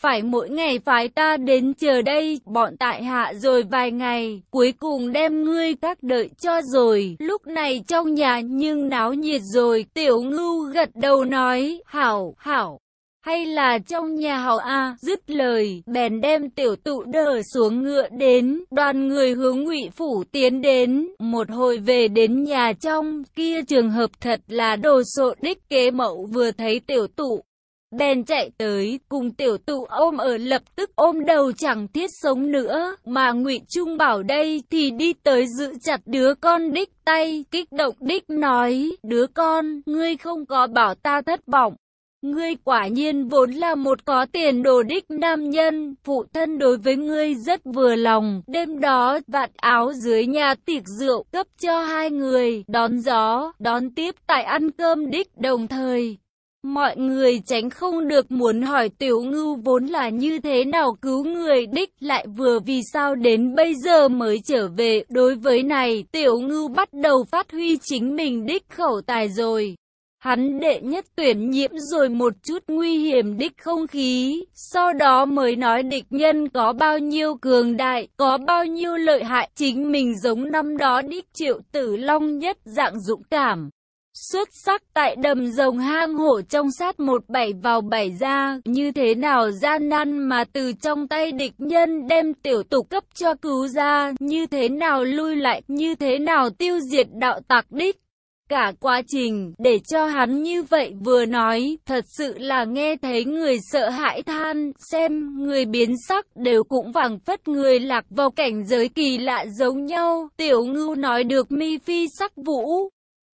phải mỗi ngày phái ta đến chờ đây, bọn tại hạ rồi vài ngày, cuối cùng đem ngươi các đợi cho rồi, lúc này trong nhà nhưng náo nhiệt rồi, tiểu ngưu gật đầu nói, hảo, hảo. hay là trong nhà hảo A, dứt lời, bèn đem tiểu tụ đỡ xuống ngựa đến, đoàn người hướng ngụy phủ tiến đến, một hồi về đến nhà trong, kia trường hợp thật là đồ sộ đích kế mẫu vừa thấy tiểu tụ. Bèn chạy tới, cùng tiểu tụ ôm ở lập tức ôm đầu chẳng thiết sống nữa, mà ngụy Trung bảo đây thì đi tới giữ chặt đứa con đích tay, kích động đích nói, đứa con, ngươi không có bảo ta thất vọng. Ngươi quả nhiên vốn là một có tiền đồ đích nam nhân, phụ thân đối với ngươi rất vừa lòng. Đêm đó, vạt áo dưới nhà tiệc rượu cấp cho hai người, đón gió, đón tiếp tại ăn cơm đích đồng thời. Mọi người tránh không được muốn hỏi tiểu ngưu vốn là như thế nào cứu người đích lại vừa vì sao đến bây giờ mới trở về. Đối với này, tiểu ngưu bắt đầu phát huy chính mình đích khẩu tài rồi. Hắn đệ nhất tuyển nhiễm rồi một chút nguy hiểm đích không khí, sau đó mới nói địch nhân có bao nhiêu cường đại, có bao nhiêu lợi hại, chính mình giống năm đó đích triệu tử long nhất dạng dũng cảm. Xuất sắc tại đầm rồng hang hổ trong sát một bảy vào bảy ra, như thế nào gian nan mà từ trong tay địch nhân đem tiểu tục cấp cho cứu ra, như thế nào lui lại, như thế nào tiêu diệt đạo tặc đích. Cả quá trình, để cho hắn như vậy vừa nói, thật sự là nghe thấy người sợ hãi than, xem, người biến sắc đều cũng vàng phất người lạc vào cảnh giới kỳ lạ giống nhau. Tiểu ngưu nói được mi phi sắc vũ,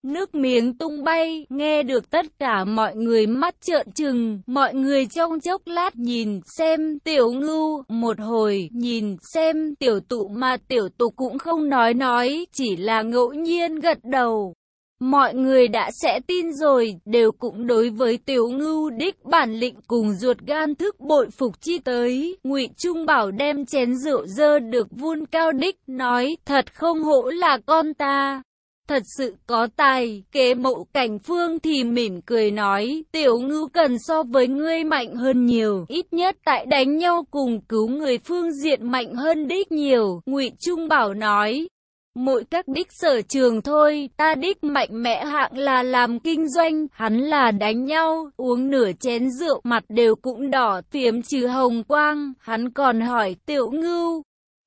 Nước miếng tung bay, nghe được tất cả mọi người mắt trợn trừng, mọi người trong chốc lát nhìn xem tiểu ngưu, một hồi nhìn xem tiểu tụ mà tiểu tụ cũng không nói nói, chỉ là ngẫu nhiên gật đầu. Mọi người đã sẽ tin rồi, đều cũng đối với tiểu ngưu đích bản lĩnh cùng ruột gan thức bội phục chi tới. ngụy Trung Bảo đem chén rượu dơ được vun cao đích, nói thật không hổ là con ta thật sự có tài, kế mộ cảnh phương thì mỉm cười nói, tiểu ngưu cần so với ngươi mạnh hơn nhiều, ít nhất tại đánh nhau cùng cứu người phương diện mạnh hơn đích nhiều, ngụy Trung Bảo nói. Mỗi các đích sở trường thôi, ta đích mạnh mẽ hạng là làm kinh doanh, hắn là đánh nhau, uống nửa chén rượu, mặt đều cũng đỏ, phiếm trừ hồng quang, hắn còn hỏi tiểu ngưu,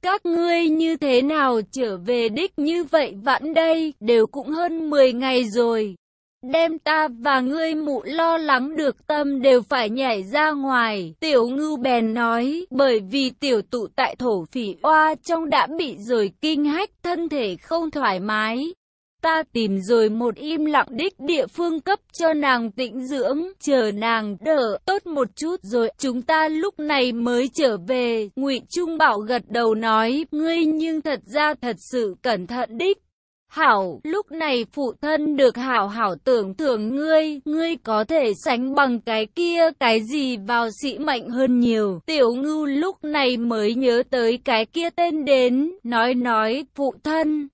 các ngươi như thế nào trở về đích như vậy vẫn đây, đều cũng hơn 10 ngày rồi. Đem ta và ngươi mụ lo lắng được tâm đều phải nhảy ra ngoài. Tiểu ngưu bèn nói, bởi vì tiểu tụ tại thổ phỉ oa trong đã bị rồi kinh hách, thân thể không thoải mái. Ta tìm rồi một im lặng đích địa phương cấp cho nàng tĩnh dưỡng, chờ nàng đỡ tốt một chút rồi chúng ta lúc này mới trở về. Ngụy Trung Bảo gật đầu nói, ngươi nhưng thật ra thật sự cẩn thận đích. Hảo, lúc này phụ thân được hảo hảo tưởng thưởng ngươi, ngươi có thể sánh bằng cái kia, cái gì vào sĩ mạnh hơn nhiều. Tiểu ngưu lúc này mới nhớ tới cái kia tên đến, nói nói, phụ thân,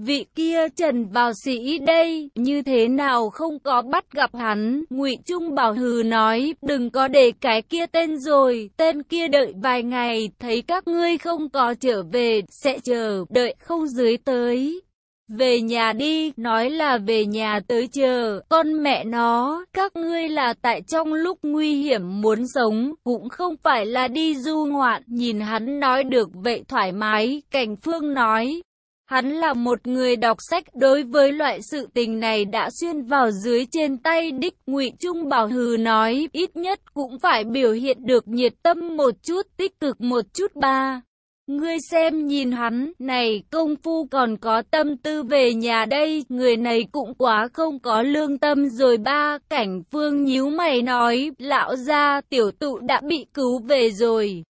Vị kia Trần vào sĩ đây, như thế nào không có bắt gặp hắn, ngụy Trung Bảo hừ nói, đừng có để cái kia tên rồi, tên kia đợi vài ngày, thấy các ngươi không có trở về, sẽ chờ, đợi không dưới tới. Về nhà đi, nói là về nhà tới chờ, con mẹ nó, các ngươi là tại trong lúc nguy hiểm muốn sống, cũng không phải là đi du ngoạn, nhìn hắn nói được vậy thoải mái, cảnh phương nói, Hắn là một người đọc sách, đối với loại sự tình này đã xuyên vào dưới trên tay đích ngụy Trung Bảo Hừ nói, ít nhất cũng phải biểu hiện được nhiệt tâm một chút, tích cực một chút ba. Ngươi xem nhìn hắn, này công phu còn có tâm tư về nhà đây, người này cũng quá không có lương tâm rồi ba, cảnh phương nhíu mày nói, lão gia tiểu tụ đã bị cứu về rồi.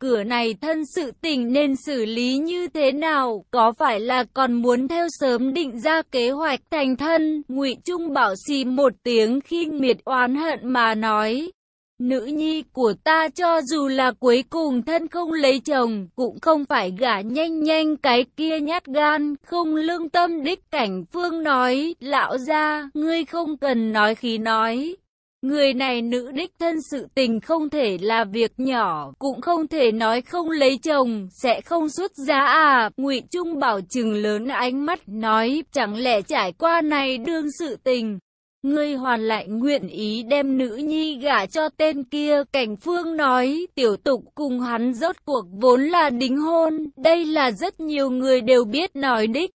Cửa này thân sự tình nên xử lý như thế nào, có phải là còn muốn theo sớm định ra kế hoạch thành thân, ngụy Trung bảo xì một tiếng khi miệt oán hận mà nói. Nữ nhi của ta cho dù là cuối cùng thân không lấy chồng, cũng không phải gả nhanh nhanh cái kia nhát gan, không lương tâm đích cảnh phương nói, lão ra, ngươi không cần nói khí nói. Người này nữ đích thân sự tình không thể là việc nhỏ, cũng không thể nói không lấy chồng, sẽ không xuất giá à. ngụy Trung bảo chừng lớn ánh mắt, nói, chẳng lẽ trải qua này đương sự tình. ngươi hoàn lại nguyện ý đem nữ nhi gả cho tên kia. Cảnh phương nói, tiểu tục cùng hắn rốt cuộc vốn là đính hôn, đây là rất nhiều người đều biết nói đích.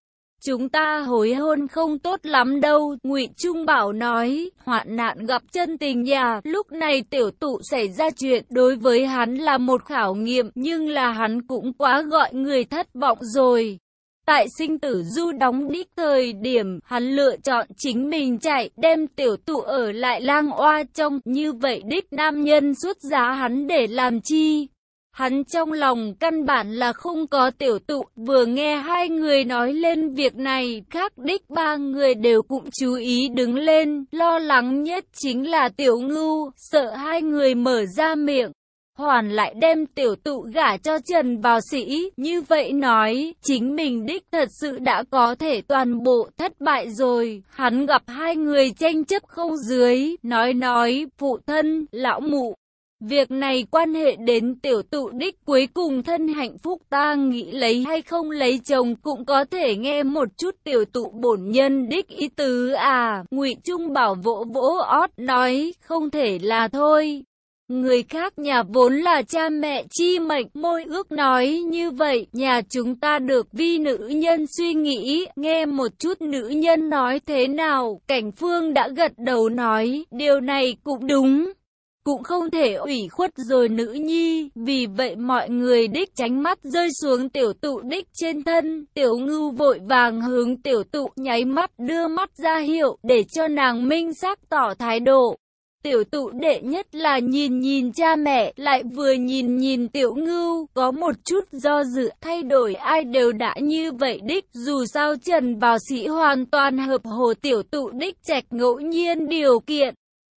Chúng ta hối hôn không tốt lắm đâu, Ngụy Trung Bảo nói, hoạn nạn gặp chân tình nhà, lúc này tiểu tụ xảy ra chuyện, đối với hắn là một khảo nghiệm, nhưng là hắn cũng quá gọi người thất vọng rồi. Tại sinh tử du đóng đích thời điểm, hắn lựa chọn chính mình chạy, đem tiểu tụ ở lại lang oa trong, như vậy đích nam nhân xuất giá hắn để làm chi? Hắn trong lòng căn bản là không có tiểu tụ, vừa nghe hai người nói lên việc này, khác đích ba người đều cũng chú ý đứng lên, lo lắng nhất chính là tiểu ngưu, sợ hai người mở ra miệng. Hoàn lại đem tiểu tụ gả cho Trần vào sĩ, như vậy nói, chính mình đích thật sự đã có thể toàn bộ thất bại rồi. Hắn gặp hai người tranh chấp không dưới, nói nói, phụ thân, lão mụ, Việc này quan hệ đến tiểu tụ đích cuối cùng thân hạnh phúc ta nghĩ lấy hay không lấy chồng cũng có thể nghe một chút tiểu tụ bổn nhân đích ý tứ à. ngụy Trung bảo vỗ vỗ ót nói, không thể là thôi. Người khác nhà vốn là cha mẹ chi mệnh, môi ước nói như vậy, nhà chúng ta được vi nữ nhân suy nghĩ, nghe một chút nữ nhân nói thế nào, cảnh phương đã gật đầu nói, điều này cũng đúng cũng không thể ủy khuất rồi nữ nhi, vì vậy mọi người đích tránh mắt rơi xuống tiểu tụ đích trên thân, tiểu ngưu vội vàng hướng tiểu tụ nháy mắt đưa mắt ra hiệu để cho nàng minh xác tỏ thái độ. Tiểu tụ đệ nhất là nhìn nhìn cha mẹ, lại vừa nhìn nhìn tiểu ngưu, có một chút do dự, thay đổi ai đều đã như vậy đích, dù sao trần vào sĩ hoàn toàn hợp hồ tiểu tụ đích trạch ngẫu nhiên điều kiện.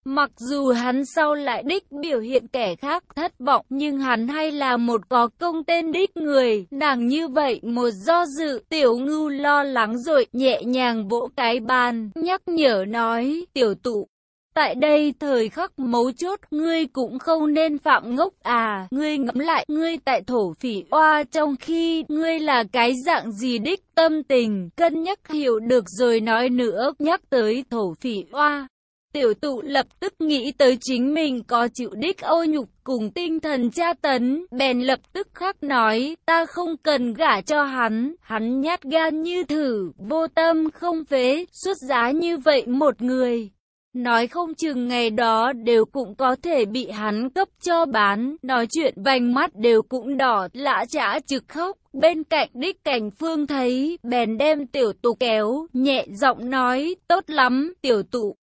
Mặc dù hắn sau lại đích biểu hiện kẻ khác thất vọng nhưng hắn hay là một có công tên đích người, nàng như vậy một do dự tiểu ngưu lo lắng rồi nhẹ nhàng vỗ cái bàn, nhắc nhở nói tiểu tụ. Tại đây thời khắc mấu chốt ngươi cũng không nên phạm ngốc à, ngươi ngẫm lại ngươi tại thổ phỉ oa trong khi ngươi là cái dạng gì đích tâm tình, cân nhắc hiểu được rồi nói nữa, nhắc tới thổ phỉ oa. Tiểu tụ lập tức nghĩ tới chính mình có chịu đích ô nhục cùng tinh thần tra tấn, bèn lập tức khắc nói, ta không cần gả cho hắn, hắn nhát gan như thử, vô tâm không phế, xuất giá như vậy một người. Nói không chừng ngày đó đều cũng có thể bị hắn cấp cho bán, nói chuyện vành mắt đều cũng đỏ, lã chả trực khóc. Bên cạnh đích cảnh phương thấy, bèn đem tiểu tụ kéo, nhẹ giọng nói, tốt lắm, tiểu tụ.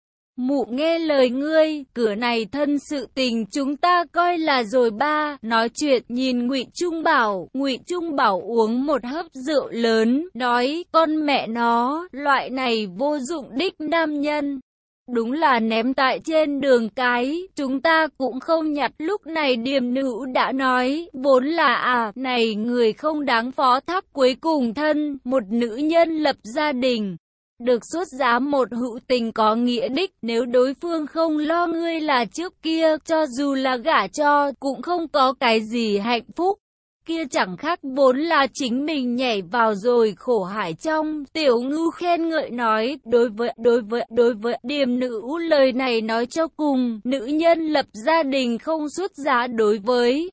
Mụ nghe lời ngươi, cửa này thân sự tình chúng ta coi là rồi ba. Nói chuyện nhìn ngụy Trung Bảo, ngụy Trung Bảo uống một hớp rượu lớn, nói con mẹ nó, loại này vô dụng đích nam nhân. Đúng là ném tại trên đường cái, chúng ta cũng không nhặt lúc này điềm nữ đã nói, vốn là à, này người không đáng phó thác cuối cùng thân, một nữ nhân lập gia đình được xuất giá một hữu tình có nghĩa đích, nếu đối phương không lo ngươi là trước kia, cho dù là gả cho, cũng không có cái gì hạnh phúc. Kia chẳng khác vốn là chính mình nhảy vào rồi khổ hải trong, tiểu ngư khen ngợi nói, đối với, đối với, đối với, điềm nữ lời này nói cho cùng, nữ nhân lập gia đình không xuất giá đối với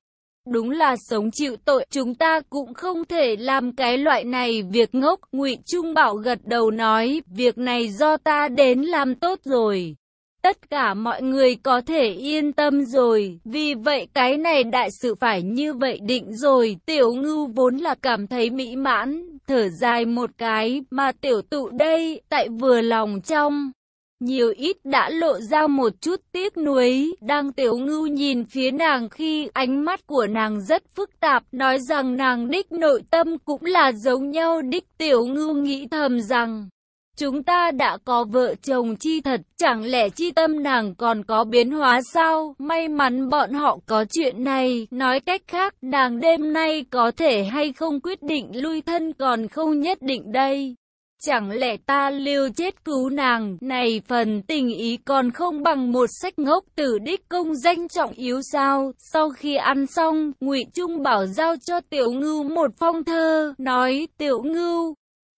Đúng là sống chịu tội, chúng ta cũng không thể làm cái loại này việc ngốc. Ngụy Trung Bảo gật đầu nói, việc này do ta đến làm tốt rồi. Tất cả mọi người có thể yên tâm rồi, vì vậy cái này đại sự phải như vậy định rồi. Tiểu ngưu vốn là cảm thấy mỹ mãn, thở dài một cái, mà tiểu tụ đây, tại vừa lòng trong nhiều ít đã lộ ra một chút tiếc nuối, đang tiểu ngưu nhìn phía nàng khi ánh mắt của nàng rất phức tạp, nói rằng nàng đích nội tâm cũng là giống nhau đích tiểu ngưu nghĩ thầm rằng. Chúng ta đã có vợ chồng chi thật, chẳng lẽ chi tâm nàng còn có biến hóa sao? May mắn bọn họ có chuyện này, nói cách khác, nàng đêm nay có thể hay không quyết định lui thân còn không nhất định đây. Chẳng lẽ ta liều chết cứu nàng, này phần tình ý còn không bằng một sách ngốc tử đích công danh trọng yếu sao? Sau khi ăn xong, ngụy Trung bảo giao cho Tiểu Ngưu một phong thơ, nói Tiểu Ngưu,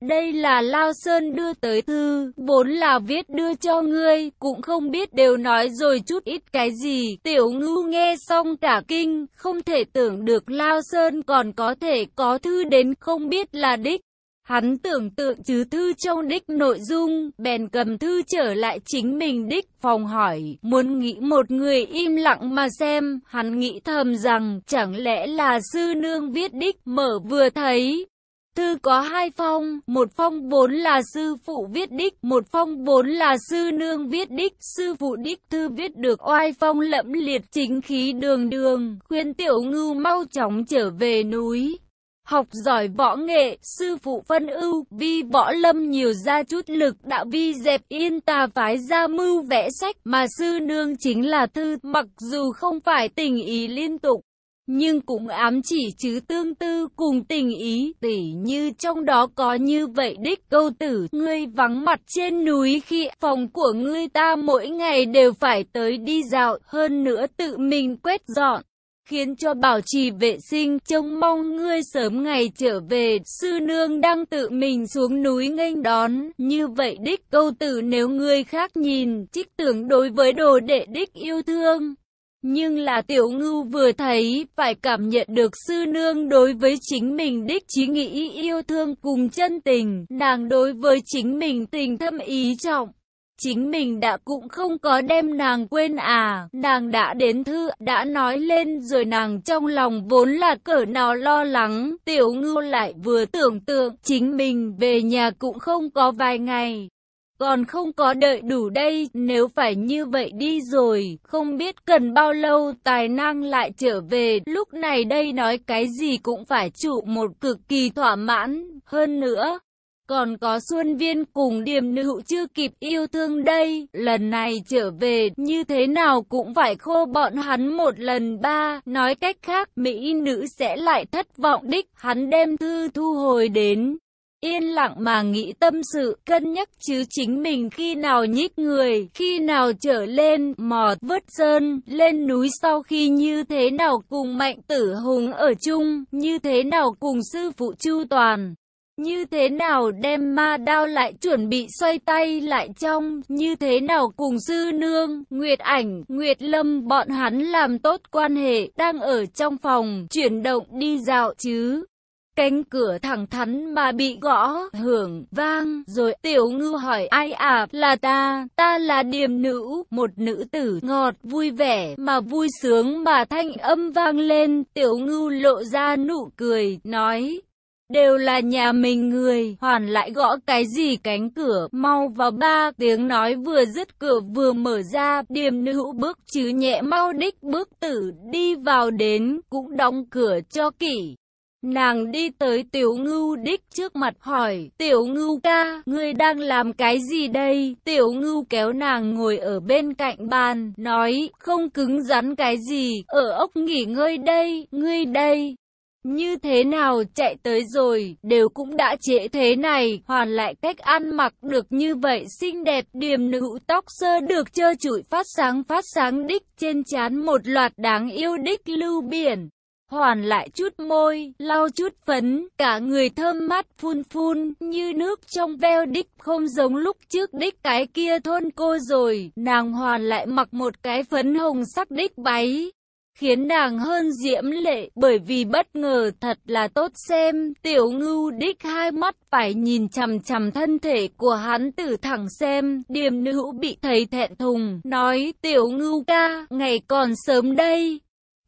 Đây là Lao Sơn đưa tới thư, vốn là viết đưa cho ngươi, cũng không biết đều nói rồi chút ít cái gì. Tiểu ngưu nghe xong cả kinh, không thể tưởng được Lao Sơn còn có thể có thư đến không biết là đích. Hắn tưởng tượng chứ thư châu đích nội dung, bèn cầm thư trở lại chính mình đích phòng hỏi, muốn nghĩ một người im lặng mà xem, hắn nghĩ thầm rằng, chẳng lẽ là sư nương viết đích, mở vừa thấy, Thư có hai phong, một phong vốn là sư phụ viết đích, một phong vốn là sư nương viết đích. Sư phụ đích thư viết được oai phong lẫm liệt chính khí đường đường, khuyên tiểu ngưu mau chóng trở về núi. Học giỏi võ nghệ, sư phụ phân ưu, vi võ lâm nhiều ra chút lực, đạo vi dẹp yên tà phái ra mưu vẽ sách, mà sư nương chính là thư, mặc dù không phải tình ý liên tục nhưng cũng ám chỉ chứ tương tư cùng tình ý, tỉ như trong đó có như vậy đích câu tử, ngươi vắng mặt trên núi khi phòng của ngươi ta mỗi ngày đều phải tới đi dạo, hơn nữa tự mình quét dọn. Khiến cho bảo trì vệ sinh trông mong ngươi sớm ngày trở về, sư nương đang tự mình xuống núi nghênh đón, như vậy đích câu tử nếu ngươi khác nhìn, trích tưởng đối với đồ đệ đích yêu thương, nhưng là tiểu ngưu vừa thấy, phải cảm nhận được sư nương đối với chính mình đích chí nghĩ yêu thương cùng chân tình, nàng đối với chính mình tình thâm ý trọng. Chính mình đã cũng không có đem nàng quên à, nàng đã đến thư, đã nói lên rồi nàng trong lòng vốn là cỡ nào lo lắng, tiểu ngưu lại vừa tưởng tượng, chính mình về nhà cũng không có vài ngày, còn không có đợi đủ đây, nếu phải như vậy đi rồi, không biết cần bao lâu tài năng lại trở về, lúc này đây nói cái gì cũng phải trụ một cực kỳ thỏa mãn, hơn nữa. Còn có Xuân Viên cùng Điềm Nữ chưa kịp yêu thương đây, lần này trở về như thế nào cũng phải khô bọn hắn một lần ba, nói cách khác Mỹ Nữ sẽ lại thất vọng đích, hắn đem thư thu hồi đến. Yên lặng mà nghĩ tâm sự, cân nhắc chứ chính mình khi nào nhích người, khi nào trở lên, mò vớt sơn, lên núi sau khi như thế nào cùng mạnh tử hùng ở chung, như thế nào cùng sư phụ chu toàn. Như thế nào đem ma đao lại chuẩn bị xoay tay lại trong, như thế nào cùng sư nương, Nguyệt ảnh, Nguyệt lâm bọn hắn làm tốt quan hệ, đang ở trong phòng, chuyển động đi dạo chứ. Cánh cửa thẳng thắn mà bị gõ, hưởng, vang, rồi tiểu ngư hỏi ai à, là ta, ta là điềm nữ, một nữ tử ngọt, vui vẻ, mà vui sướng mà thanh âm vang lên, tiểu ngư lộ ra nụ cười, nói. Đều là nhà mình người, hoàn lại gõ cái gì cánh cửa, mau vào ba, tiếng nói vừa dứt cửa vừa mở ra, điềm nữ bước chứ nhẹ mau đích bước tử, đi vào đến, cũng đóng cửa cho kỹ. Nàng đi tới tiểu ngưu đích trước mặt hỏi, tiểu ngưu ca, ngươi đang làm cái gì đây? Tiểu ngưu kéo nàng ngồi ở bên cạnh bàn, nói, không cứng rắn cái gì, ở ốc nghỉ ngơi đây, ngươi đây. Như thế nào chạy tới rồi, đều cũng đã trễ thế này, hoàn lại cách ăn mặc được như vậy xinh đẹp điềm nữ tóc sơ được trơ trụi phát sáng phát sáng đích trên chán một loạt đáng yêu đích lưu biển hoàn lại chút môi, lau chút phấn, cả người thơm mát phun phun, như nước trong veo đích, không giống lúc trước đích cái kia thôn cô rồi, nàng hoàn lại mặc một cái phấn hồng sắc đích váy. Khiến nàng hơn diễm lệ, bởi vì bất ngờ thật là tốt xem, tiểu ngưu đích hai mắt phải nhìn chằm chằm thân thể của hắn tử thẳng xem, điềm nữ bị thầy thẹn thùng, nói tiểu ngưu ca, ngày còn sớm đây,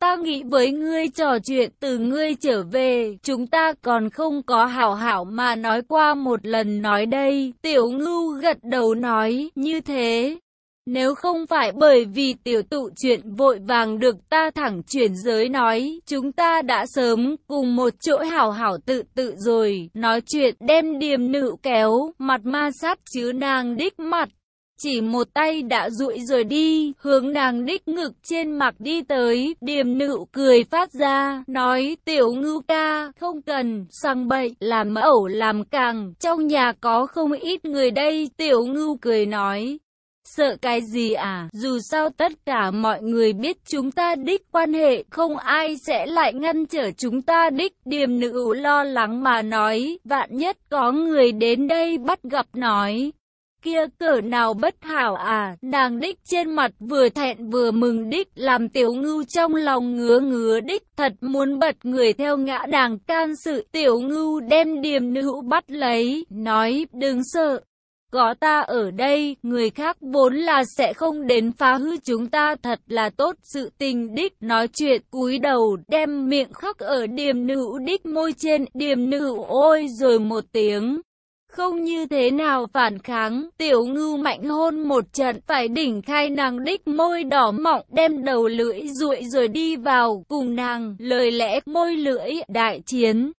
Ta nghĩ với ngươi trò chuyện từ ngươi trở về, chúng ta còn không có hảo hảo mà nói qua một lần nói đây. Tiểu ngưu gật đầu nói, như thế. Nếu không phải bởi vì tiểu tụ chuyện vội vàng được ta thẳng chuyển giới nói, chúng ta đã sớm cùng một chỗ hảo hảo tự tự rồi, nói chuyện đem điềm nữ kéo, mặt ma sát chứ nàng đích mặt chỉ một tay đã duỗi rồi đi, hướng nàng đích ngực trên mặt đi tới, điềm nữ cười phát ra, nói tiểu ngưu ca, không cần, sang bậy, làm ẩu làm càng, trong nhà có không ít người đây, tiểu ngưu cười nói. Sợ cái gì à? Dù sao tất cả mọi người biết chúng ta đích quan hệ, không ai sẽ lại ngăn trở chúng ta đích. Điềm nữ lo lắng mà nói, vạn nhất có người đến đây bắt gặp nói. Kia cỡ nào bất hảo à, nàng đích trên mặt vừa thẹn vừa mừng đích, làm tiểu ngưu trong lòng ngứa ngứa đích, thật muốn bật người theo ngã đàng can sự. Tiểu ngưu đem điềm nữ bắt lấy, nói, đừng sợ, có ta ở đây, người khác vốn là sẽ không đến phá hư chúng ta thật là tốt sự tình đích. Nói chuyện cúi đầu, đem miệng khắc ở điểm nữ đích môi trên, điểm nữ ôi rồi một tiếng. Không như thế nào phản kháng, tiểu ngưu mạnh hôn một trận, phải đỉnh khai nàng đích môi đỏ mọng, đem đầu lưỡi ruội rồi đi vào, cùng nàng, lời lẽ, môi lưỡi, đại chiến.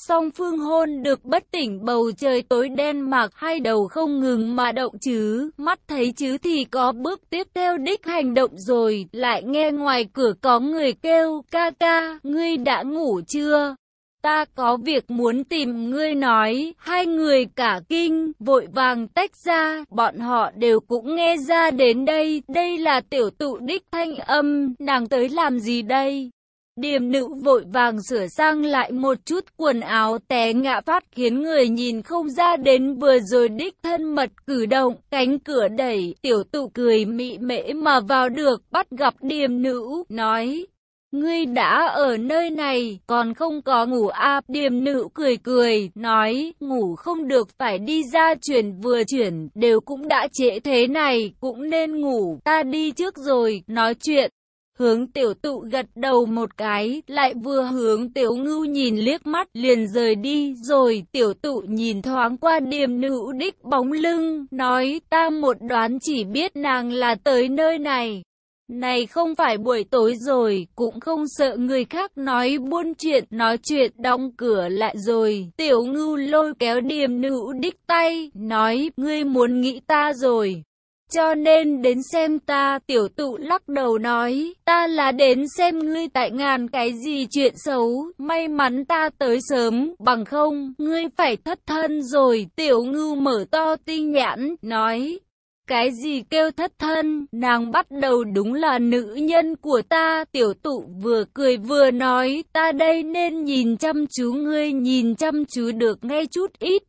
Song phương hôn được bất tỉnh bầu trời tối đen mạc hai đầu không ngừng mà động chứ, mắt thấy chứ thì có bước tiếp theo đích hành động rồi, lại nghe ngoài cửa có người kêu, ca ca, ngươi đã ngủ chưa? Ta có việc muốn tìm ngươi nói, hai người cả kinh, vội vàng tách ra, bọn họ đều cũng nghe ra đến đây, đây là tiểu tụ đích thanh âm, nàng tới làm gì đây? Điềm nữ vội vàng sửa sang lại một chút quần áo té ngã phát khiến người nhìn không ra đến vừa rồi đích thân mật cử động, cánh cửa đẩy, tiểu tụ cười mị mễ mà vào được, bắt gặp điềm nữ, nói. Ngươi đã ở nơi này, còn không có ngủ à, điềm nữ cười cười, nói, ngủ không được phải đi ra chuyển vừa chuyển, đều cũng đã trễ thế này, cũng nên ngủ, ta đi trước rồi, nói chuyện. Hướng tiểu tụ gật đầu một cái, lại vừa hướng tiểu ngưu nhìn liếc mắt, liền rời đi, rồi tiểu tụ nhìn thoáng qua điềm nữ đích bóng lưng, nói ta một đoán chỉ biết nàng là tới nơi này. Này không phải buổi tối rồi, cũng không sợ người khác nói buôn chuyện, nói chuyện đóng cửa lại rồi. Tiểu ngưu lôi kéo điềm nữ đích tay, nói, ngươi muốn nghĩ ta rồi. Cho nên đến xem ta, tiểu tụ lắc đầu nói, ta là đến xem ngươi tại ngàn cái gì chuyện xấu, may mắn ta tới sớm, bằng không, ngươi phải thất thân rồi, tiểu ngưu mở to tinh nhãn, nói. Cái gì kêu thất thân, nàng bắt đầu đúng là nữ nhân của ta, tiểu tụ vừa cười vừa nói, ta đây nên nhìn chăm chú ngươi, nhìn chăm chú được ngay chút ít,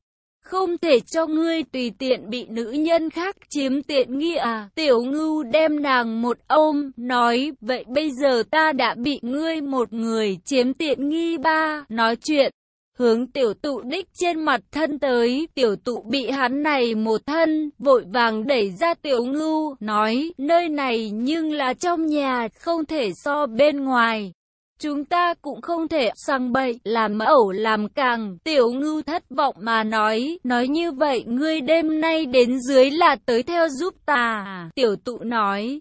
không thể cho ngươi tùy tiện bị nữ nhân khác chiếm tiện nghi à. Tiểu ngưu đem nàng một ôm, nói, vậy bây giờ ta đã bị ngươi một người chiếm tiện nghi ba. Nói chuyện, hướng tiểu tụ đích trên mặt thân tới, tiểu tụ bị hắn này một thân, vội vàng đẩy ra tiểu ngưu, nói, nơi này nhưng là trong nhà, không thể so bên ngoài. Chúng ta cũng không thể sang bậy, làm ẩu làm càng, tiểu ngưu thất vọng mà nói, nói như vậy ngươi đêm nay đến dưới là tới theo giúp ta, à? tiểu tụ nói.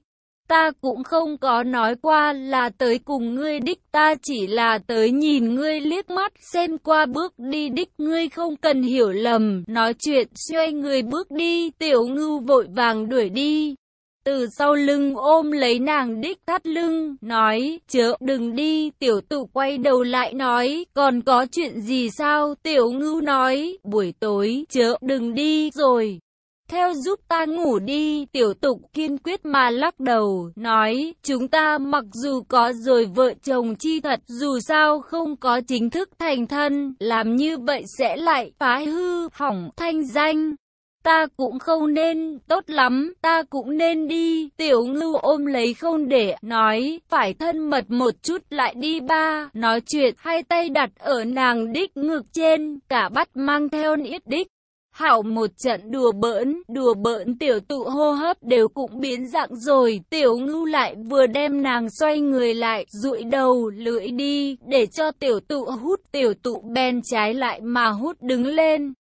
Ta cũng không có nói qua là tới cùng ngươi đích ta chỉ là tới nhìn ngươi liếc mắt xem qua bước đi đích ngươi không cần hiểu lầm. Nói chuyện xoay người bước đi. Tiểu ngưu vội vàng đuổi đi từ sau lưng ôm lấy nàng đích thắt lưng, nói, chớ đừng đi, tiểu tụ quay đầu lại nói, còn có chuyện gì sao, tiểu ngưu nói, buổi tối, chớ đừng đi, rồi. Theo giúp ta ngủ đi, tiểu tục kiên quyết mà lắc đầu, nói, chúng ta mặc dù có rồi vợ chồng chi thật, dù sao không có chính thức thành thân, làm như vậy sẽ lại phá hư, hỏng, thanh danh ta cũng không nên, tốt lắm, ta cũng nên đi. Tiểu ngưu ôm lấy không để, nói, phải thân mật một chút lại đi ba. Nói chuyện, hai tay đặt ở nàng đích ngực trên, cả bắt mang theo nít đích. Hảo một trận đùa bỡn, đùa bỡn tiểu tụ hô hấp đều cũng biến dạng rồi, tiểu ngưu lại vừa đem nàng xoay người lại, rụi đầu, lưỡi đi, để cho tiểu tụ hút tiểu tụ ben trái lại mà hút đứng lên.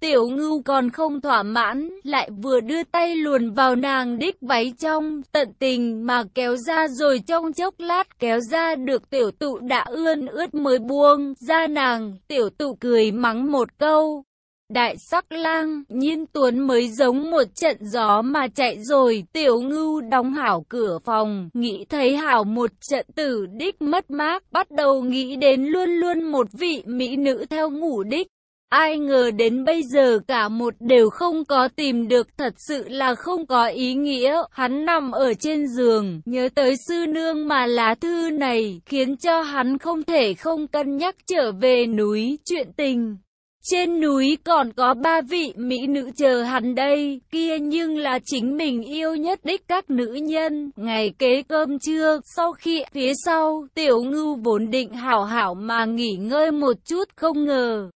Tiểu ngưu còn không thỏa mãn, lại vừa đưa tay luồn vào nàng đích váy trong, tận tình mà kéo ra rồi trong chốc lát kéo ra được tiểu tụ đã ươn ướt mới buông ra nàng, tiểu tụ cười mắng một câu. Đại sắc lang, nhiên tuấn mới giống một trận gió mà chạy rồi, tiểu ngưu đóng hảo cửa phòng, nghĩ thấy hảo một trận tử đích mất mát, bắt đầu nghĩ đến luôn luôn một vị mỹ nữ theo ngủ đích. Ai ngờ đến bây giờ cả một đều không có tìm được thật sự là không có ý nghĩa. Hắn nằm ở trên giường, nhớ tới sư nương mà lá thư này, khiến cho hắn không thể không cân nhắc trở về núi chuyện tình. Trên núi còn có ba vị mỹ nữ chờ hắn đây, kia nhưng là chính mình yêu nhất đích các nữ nhân. Ngày kế cơm trưa, sau khi phía sau, tiểu ngưu vốn định hảo hảo mà nghỉ ngơi một chút không ngờ.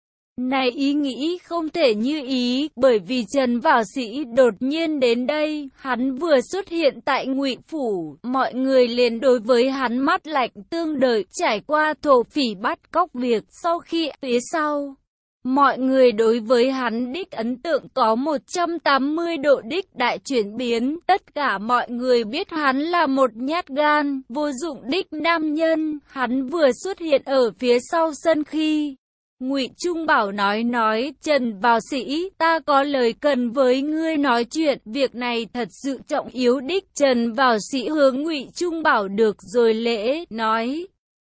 Này ý nghĩ không thể như ý, bởi vì Trần Bảo Sĩ đột nhiên đến đây, hắn vừa xuất hiện tại ngụy Phủ, mọi người liền đối với hắn mắt lạnh tương đợi, trải qua thổ phỉ bắt cóc việc, sau khi phía sau. Mọi người đối với hắn đích ấn tượng có 180 độ đích đại chuyển biến, tất cả mọi người biết hắn là một nhát gan, vô dụng đích nam nhân, hắn vừa xuất hiện ở phía sau sân khi. Ngụy Trung Bảo nói nói, Trần Bảo Sĩ, ta có lời cần với ngươi nói chuyện, việc này thật sự trọng yếu đích. Trần Bảo Sĩ hướng Ngụy Trung Bảo được rồi lễ, nói,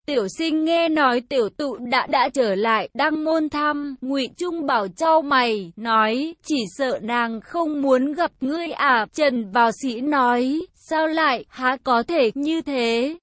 Tiểu sinh nghe nói tiểu tụ đã đã trở lại, đang môn thăm, ngụy Trung bảo trao mày, nói, chỉ sợ nàng không muốn gặp ngươi à, Trần Bảo Sĩ nói, sao lại, há có thể như thế?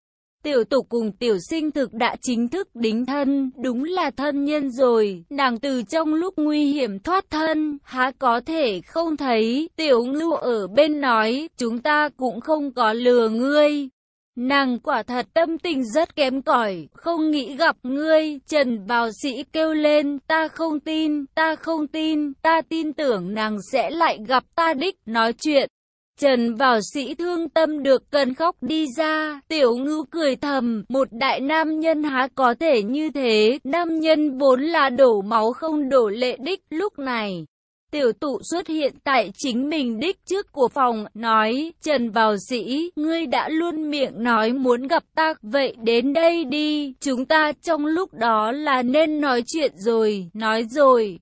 Tiểu tục cùng tiểu sinh thực đã chính thức đính thân, đúng là thân nhân rồi, nàng từ trong lúc nguy hiểm thoát thân, há có thể không thấy, tiểu ngưu ở bên nói, chúng ta cũng không có lừa ngươi, Nàng quả thật tâm tình rất kém cỏi, không nghĩ gặp ngươi, Trần Bào Sĩ kêu lên, ta không tin, ta không tin, ta tin tưởng nàng sẽ lại gặp ta đích, nói chuyện. Trần Bảo Sĩ thương tâm được cần khóc đi ra, tiểu ngư cười thầm, một đại nam nhân há có thể như thế, nam nhân vốn là đổ máu không đổ lệ đích, lúc này. Tiểu tụ xuất hiện tại chính mình đích trước của phòng, nói, Trần Bảo Sĩ, ngươi đã luôn miệng nói muốn gặp ta, vậy đến đây đi, chúng ta trong lúc đó là nên nói chuyện rồi, nói rồi.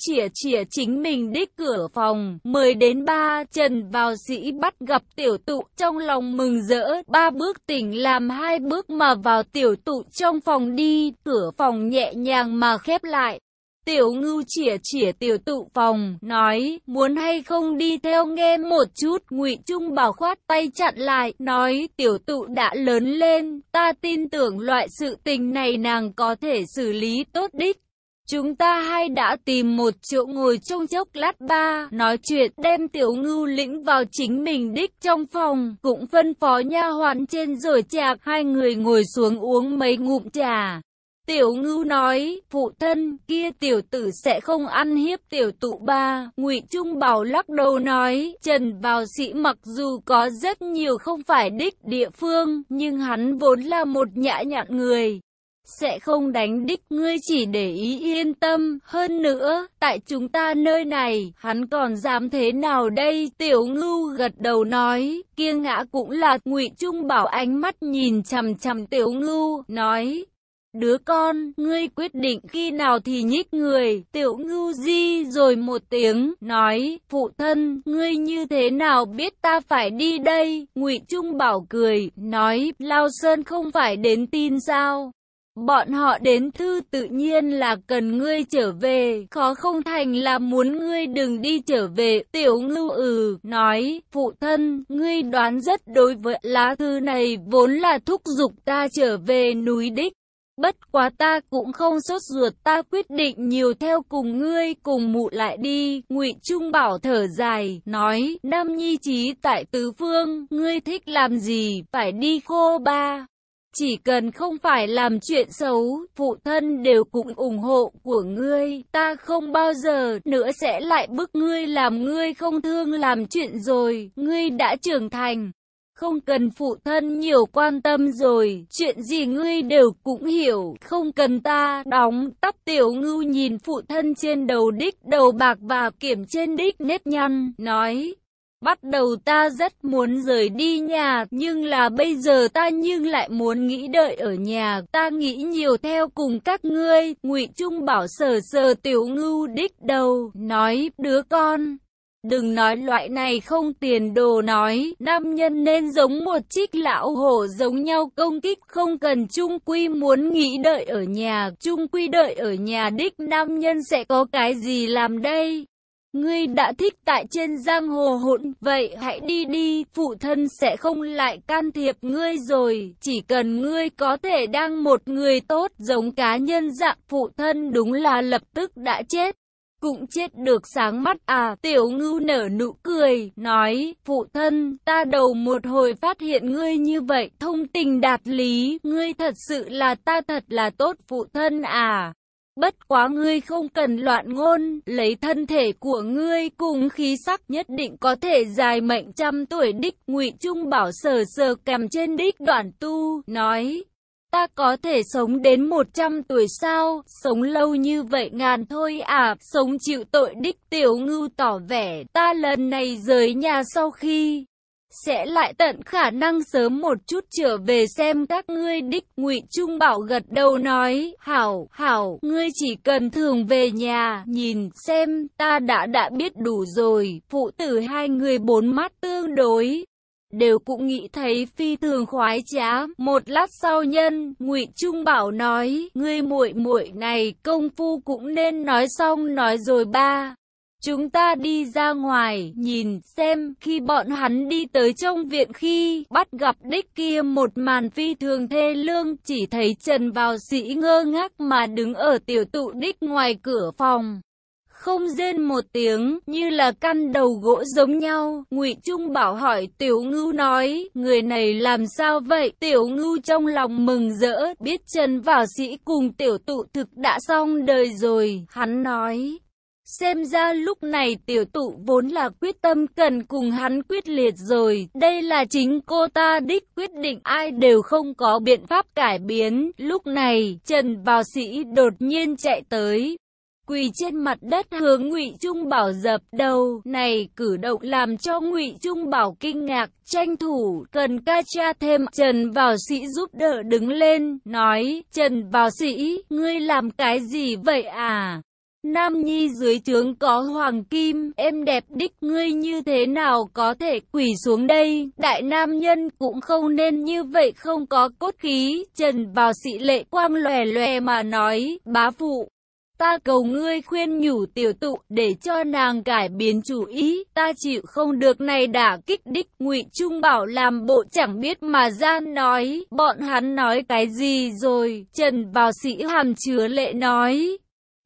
Chỉa chỉa chính mình đích cửa phòng, mời đến ba, Trần vào Sĩ bắt gặp tiểu tụ trong lòng mừng rỡ, ba bước tỉnh làm hai bước mà vào tiểu tụ trong phòng đi, cửa phòng nhẹ nhàng mà khép lại. Tiểu ngưu chỉa chỉa tiểu tụ phòng, nói, muốn hay không đi theo nghe một chút, ngụy Trung bảo khoát tay chặn lại, nói, tiểu tụ đã lớn lên, ta tin tưởng loại sự tình này nàng có thể xử lý tốt đích. Chúng ta hai đã tìm một chỗ ngồi trong chốc lát ba, nói chuyện đem tiểu ngưu lĩnh vào chính mình đích trong phòng, cũng phân phó nha hoàn trên rồi chạc, hai người ngồi xuống uống mấy ngụm trà. Tiểu ngưu nói, phụ thân, kia tiểu tử sẽ không ăn hiếp tiểu tụ ba. ngụy Trung Bảo lắc đầu nói, Trần Bào Sĩ mặc dù có rất nhiều không phải đích địa phương, nhưng hắn vốn là một nhã nhặn người. Sẽ không đánh đích ngươi chỉ để ý yên tâm, hơn nữa, tại chúng ta nơi này, hắn còn dám thế nào đây? Tiểu ngưu gật đầu nói, kia ngã cũng là ngụy Trung Bảo ánh mắt nhìn chằm chằm tiểu ngưu, nói, Đứa con, ngươi quyết định khi nào thì nhích người, tiểu ngưu di rồi một tiếng, nói, phụ thân, ngươi như thế nào biết ta phải đi đây, ngụy Trung Bảo cười, nói, Lao Sơn không phải đến tin sao. Bọn họ đến thư tự nhiên là cần ngươi trở về, khó không thành là muốn ngươi đừng đi trở về. Tiểu ngưu ừ, nói, phụ thân, ngươi đoán rất đối với lá thư này vốn là thúc giục ta trở về núi đích. Bất quá ta cũng không sốt ruột ta quyết định nhiều theo cùng ngươi cùng mụ lại đi. ngụy Trung Bảo thở dài, nói, Nam Nhi trí tại tứ phương, ngươi thích làm gì, phải đi khô ba. Chỉ cần không phải làm chuyện xấu, phụ thân đều cũng ủng hộ của ngươi, ta không bao giờ nữa sẽ lại bức ngươi làm ngươi không thương làm chuyện rồi, ngươi đã trưởng thành. Không cần phụ thân nhiều quan tâm rồi, chuyện gì ngươi đều cũng hiểu, không cần ta đóng tóc tiểu ngưu nhìn phụ thân trên đầu đích đầu bạc và kiểm trên đích nếp nhăn, nói. Bắt đầu ta rất muốn rời đi nhà, nhưng là bây giờ ta nhưng lại muốn nghĩ đợi ở nhà, ta nghĩ nhiều theo cùng các ngươi, ngụy Trung bảo sờ sờ tiểu ngưu đích đầu, nói, đứa con, Đừng nói loại này không tiền đồ nói, nam nhân nên giống một chiếc lão hổ giống nhau công kích không cần chung quy muốn nghĩ đợi ở nhà, chung quy đợi ở nhà đích nam nhân sẽ có cái gì làm đây? Ngươi đã thích tại trên giang hồ hỗn, vậy hãy đi đi, phụ thân sẽ không lại can thiệp ngươi rồi, chỉ cần ngươi có thể đang một người tốt giống cá nhân dạng phụ thân đúng là lập tức đã chết. Cũng chết được sáng mắt à, tiểu ngưu nở nụ cười, nói, phụ thân, ta đầu một hồi phát hiện ngươi như vậy, thông tình đạt lý, ngươi thật sự là ta thật là tốt phụ thân à. Bất quá ngươi không cần loạn ngôn, lấy thân thể của ngươi cùng khí sắc nhất định có thể dài mệnh trăm tuổi đích ngụy Trung bảo sờ sờ kèm trên đích đoạn tu, nói. Ta có thể sống đến 100 tuổi sao, sống lâu như vậy ngàn thôi à, sống chịu tội đích tiểu ngưu tỏ vẻ, ta lần này rời nhà sau khi sẽ lại tận khả năng sớm một chút trở về xem các ngươi đích ngụy Trung Bảo gật đầu nói, hảo, hảo, ngươi chỉ cần thường về nhà, nhìn, xem, ta đã đã biết đủ rồi, phụ tử hai người bốn mắt tương đối. Đều cũng nghĩ thấy phi thường khoái trá, một lát sau nhân, ngụy Trung Bảo nói, ngươi muội muội này công phu cũng nên nói xong nói rồi ba. Chúng ta đi ra ngoài, nhìn xem, khi bọn hắn đi tới trong viện khi bắt gặp đích kia một màn phi thường thê lương, chỉ thấy Trần vào sĩ ngơ ngác mà đứng ở tiểu tụ đích ngoài cửa phòng. Không rên một tiếng, như là căn đầu gỗ giống nhau, ngụy Trung bảo hỏi tiểu ngưu nói, người này làm sao vậy? Tiểu ngưu trong lòng mừng rỡ, biết Trần vào sĩ cùng tiểu tụ thực đã xong đời rồi, hắn nói. Xem ra lúc này tiểu tụ vốn là quyết tâm cần cùng hắn quyết liệt rồi. Đây là chính cô ta đích quyết định ai đều không có biện pháp cải biến. Lúc này, Trần Bào Sĩ đột nhiên chạy tới. Quỳ trên mặt đất hướng Ngụy Trung Bảo dập đầu, này cử động làm cho Ngụy Trung Bảo kinh ngạc, tranh thủ cần ca cha thêm. Trần Bảo Sĩ giúp đỡ đứng lên, nói: "Trần Bảo Sĩ, ngươi làm cái gì vậy à?" Nam Nhi dưới trướng có hoàng kim, em đẹp đích ngươi như thế nào có thể quỳ xuống đây, đại nam nhân cũng không nên như vậy không có cốt khí, trần vào sĩ lệ quang lòe lòe mà nói, bá phụ. Ta cầu ngươi khuyên nhủ tiểu tụ để cho nàng cải biến chủ ý, ta chịu không được này đã kích đích ngụy Trung Bảo làm bộ chẳng biết mà gian nói, bọn hắn nói cái gì rồi, Trần vào sĩ hàm chứa lệ nói.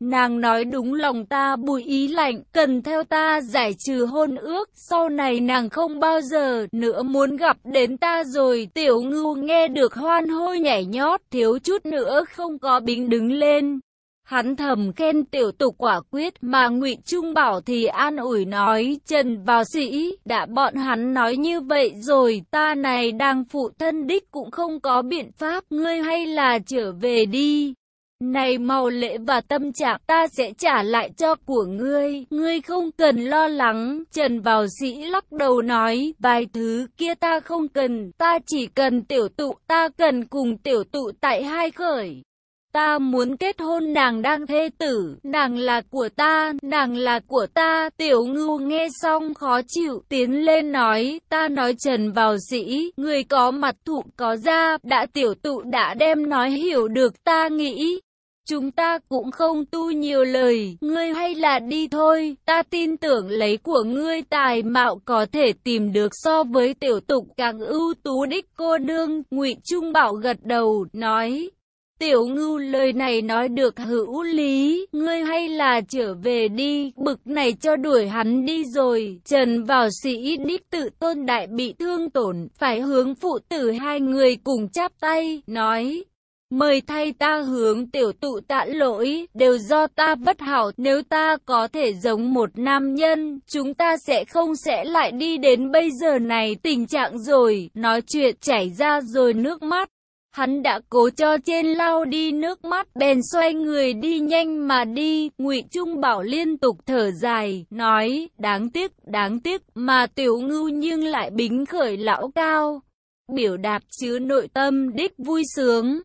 Nàng nói đúng lòng ta bùi ý lạnh, cần theo ta giải trừ hôn ước, sau này nàng không bao giờ nữa muốn gặp đến ta rồi. Tiểu ngưu nghe được hoan hôi nhảy nhót, thiếu chút nữa không có bính đứng lên. Hắn thầm khen tiểu tục quả quyết mà ngụy Trung Bảo thì an ủi nói Trần vào sĩ đã bọn hắn nói như vậy rồi ta này đang phụ thân đích cũng không có biện pháp ngươi hay là trở về đi. Này màu lễ và tâm trạng ta sẽ trả lại cho của ngươi, ngươi không cần lo lắng. Trần Bảo Sĩ lắc đầu nói, vài thứ kia ta không cần, ta chỉ cần tiểu tụ, ta cần cùng tiểu tụ tại hai khởi. Ta muốn kết hôn nàng đang thê tử, nàng là của ta, nàng là của ta. Tiểu ngưu nghe xong khó chịu, tiến lên nói, ta nói trần vào sĩ, người có mặt thụ có da, đã tiểu tụ đã đem nói hiểu được ta nghĩ. Chúng ta cũng không tu nhiều lời, ngươi hay là đi thôi, ta tin tưởng lấy của ngươi tài mạo có thể tìm được so với tiểu tục càng ưu tú đích cô đương, ngụy Trung Bảo gật đầu, nói. Tiểu ngưu lời này nói được hữu lý, ngươi hay là trở về đi, bực này cho đuổi hắn đi rồi. Trần vào sĩ đích tự tôn đại bị thương tổn, phải hướng phụ tử hai người cùng chắp tay, nói. Mời thay ta hướng tiểu tụ tạ lỗi, đều do ta bất hảo, nếu ta có thể giống một nam nhân, chúng ta sẽ không sẽ lại đi đến bây giờ này tình trạng rồi, nói chuyện chảy ra rồi nước mắt. Hắn đã cố cho trên lau đi nước mắt, bèn xoay người đi nhanh mà đi, ngụy Trung Bảo liên tục thở dài, nói, đáng tiếc, đáng tiếc, mà tiểu ngưu nhưng lại bính khởi lão cao. Biểu đạt chứa nội tâm đích vui sướng.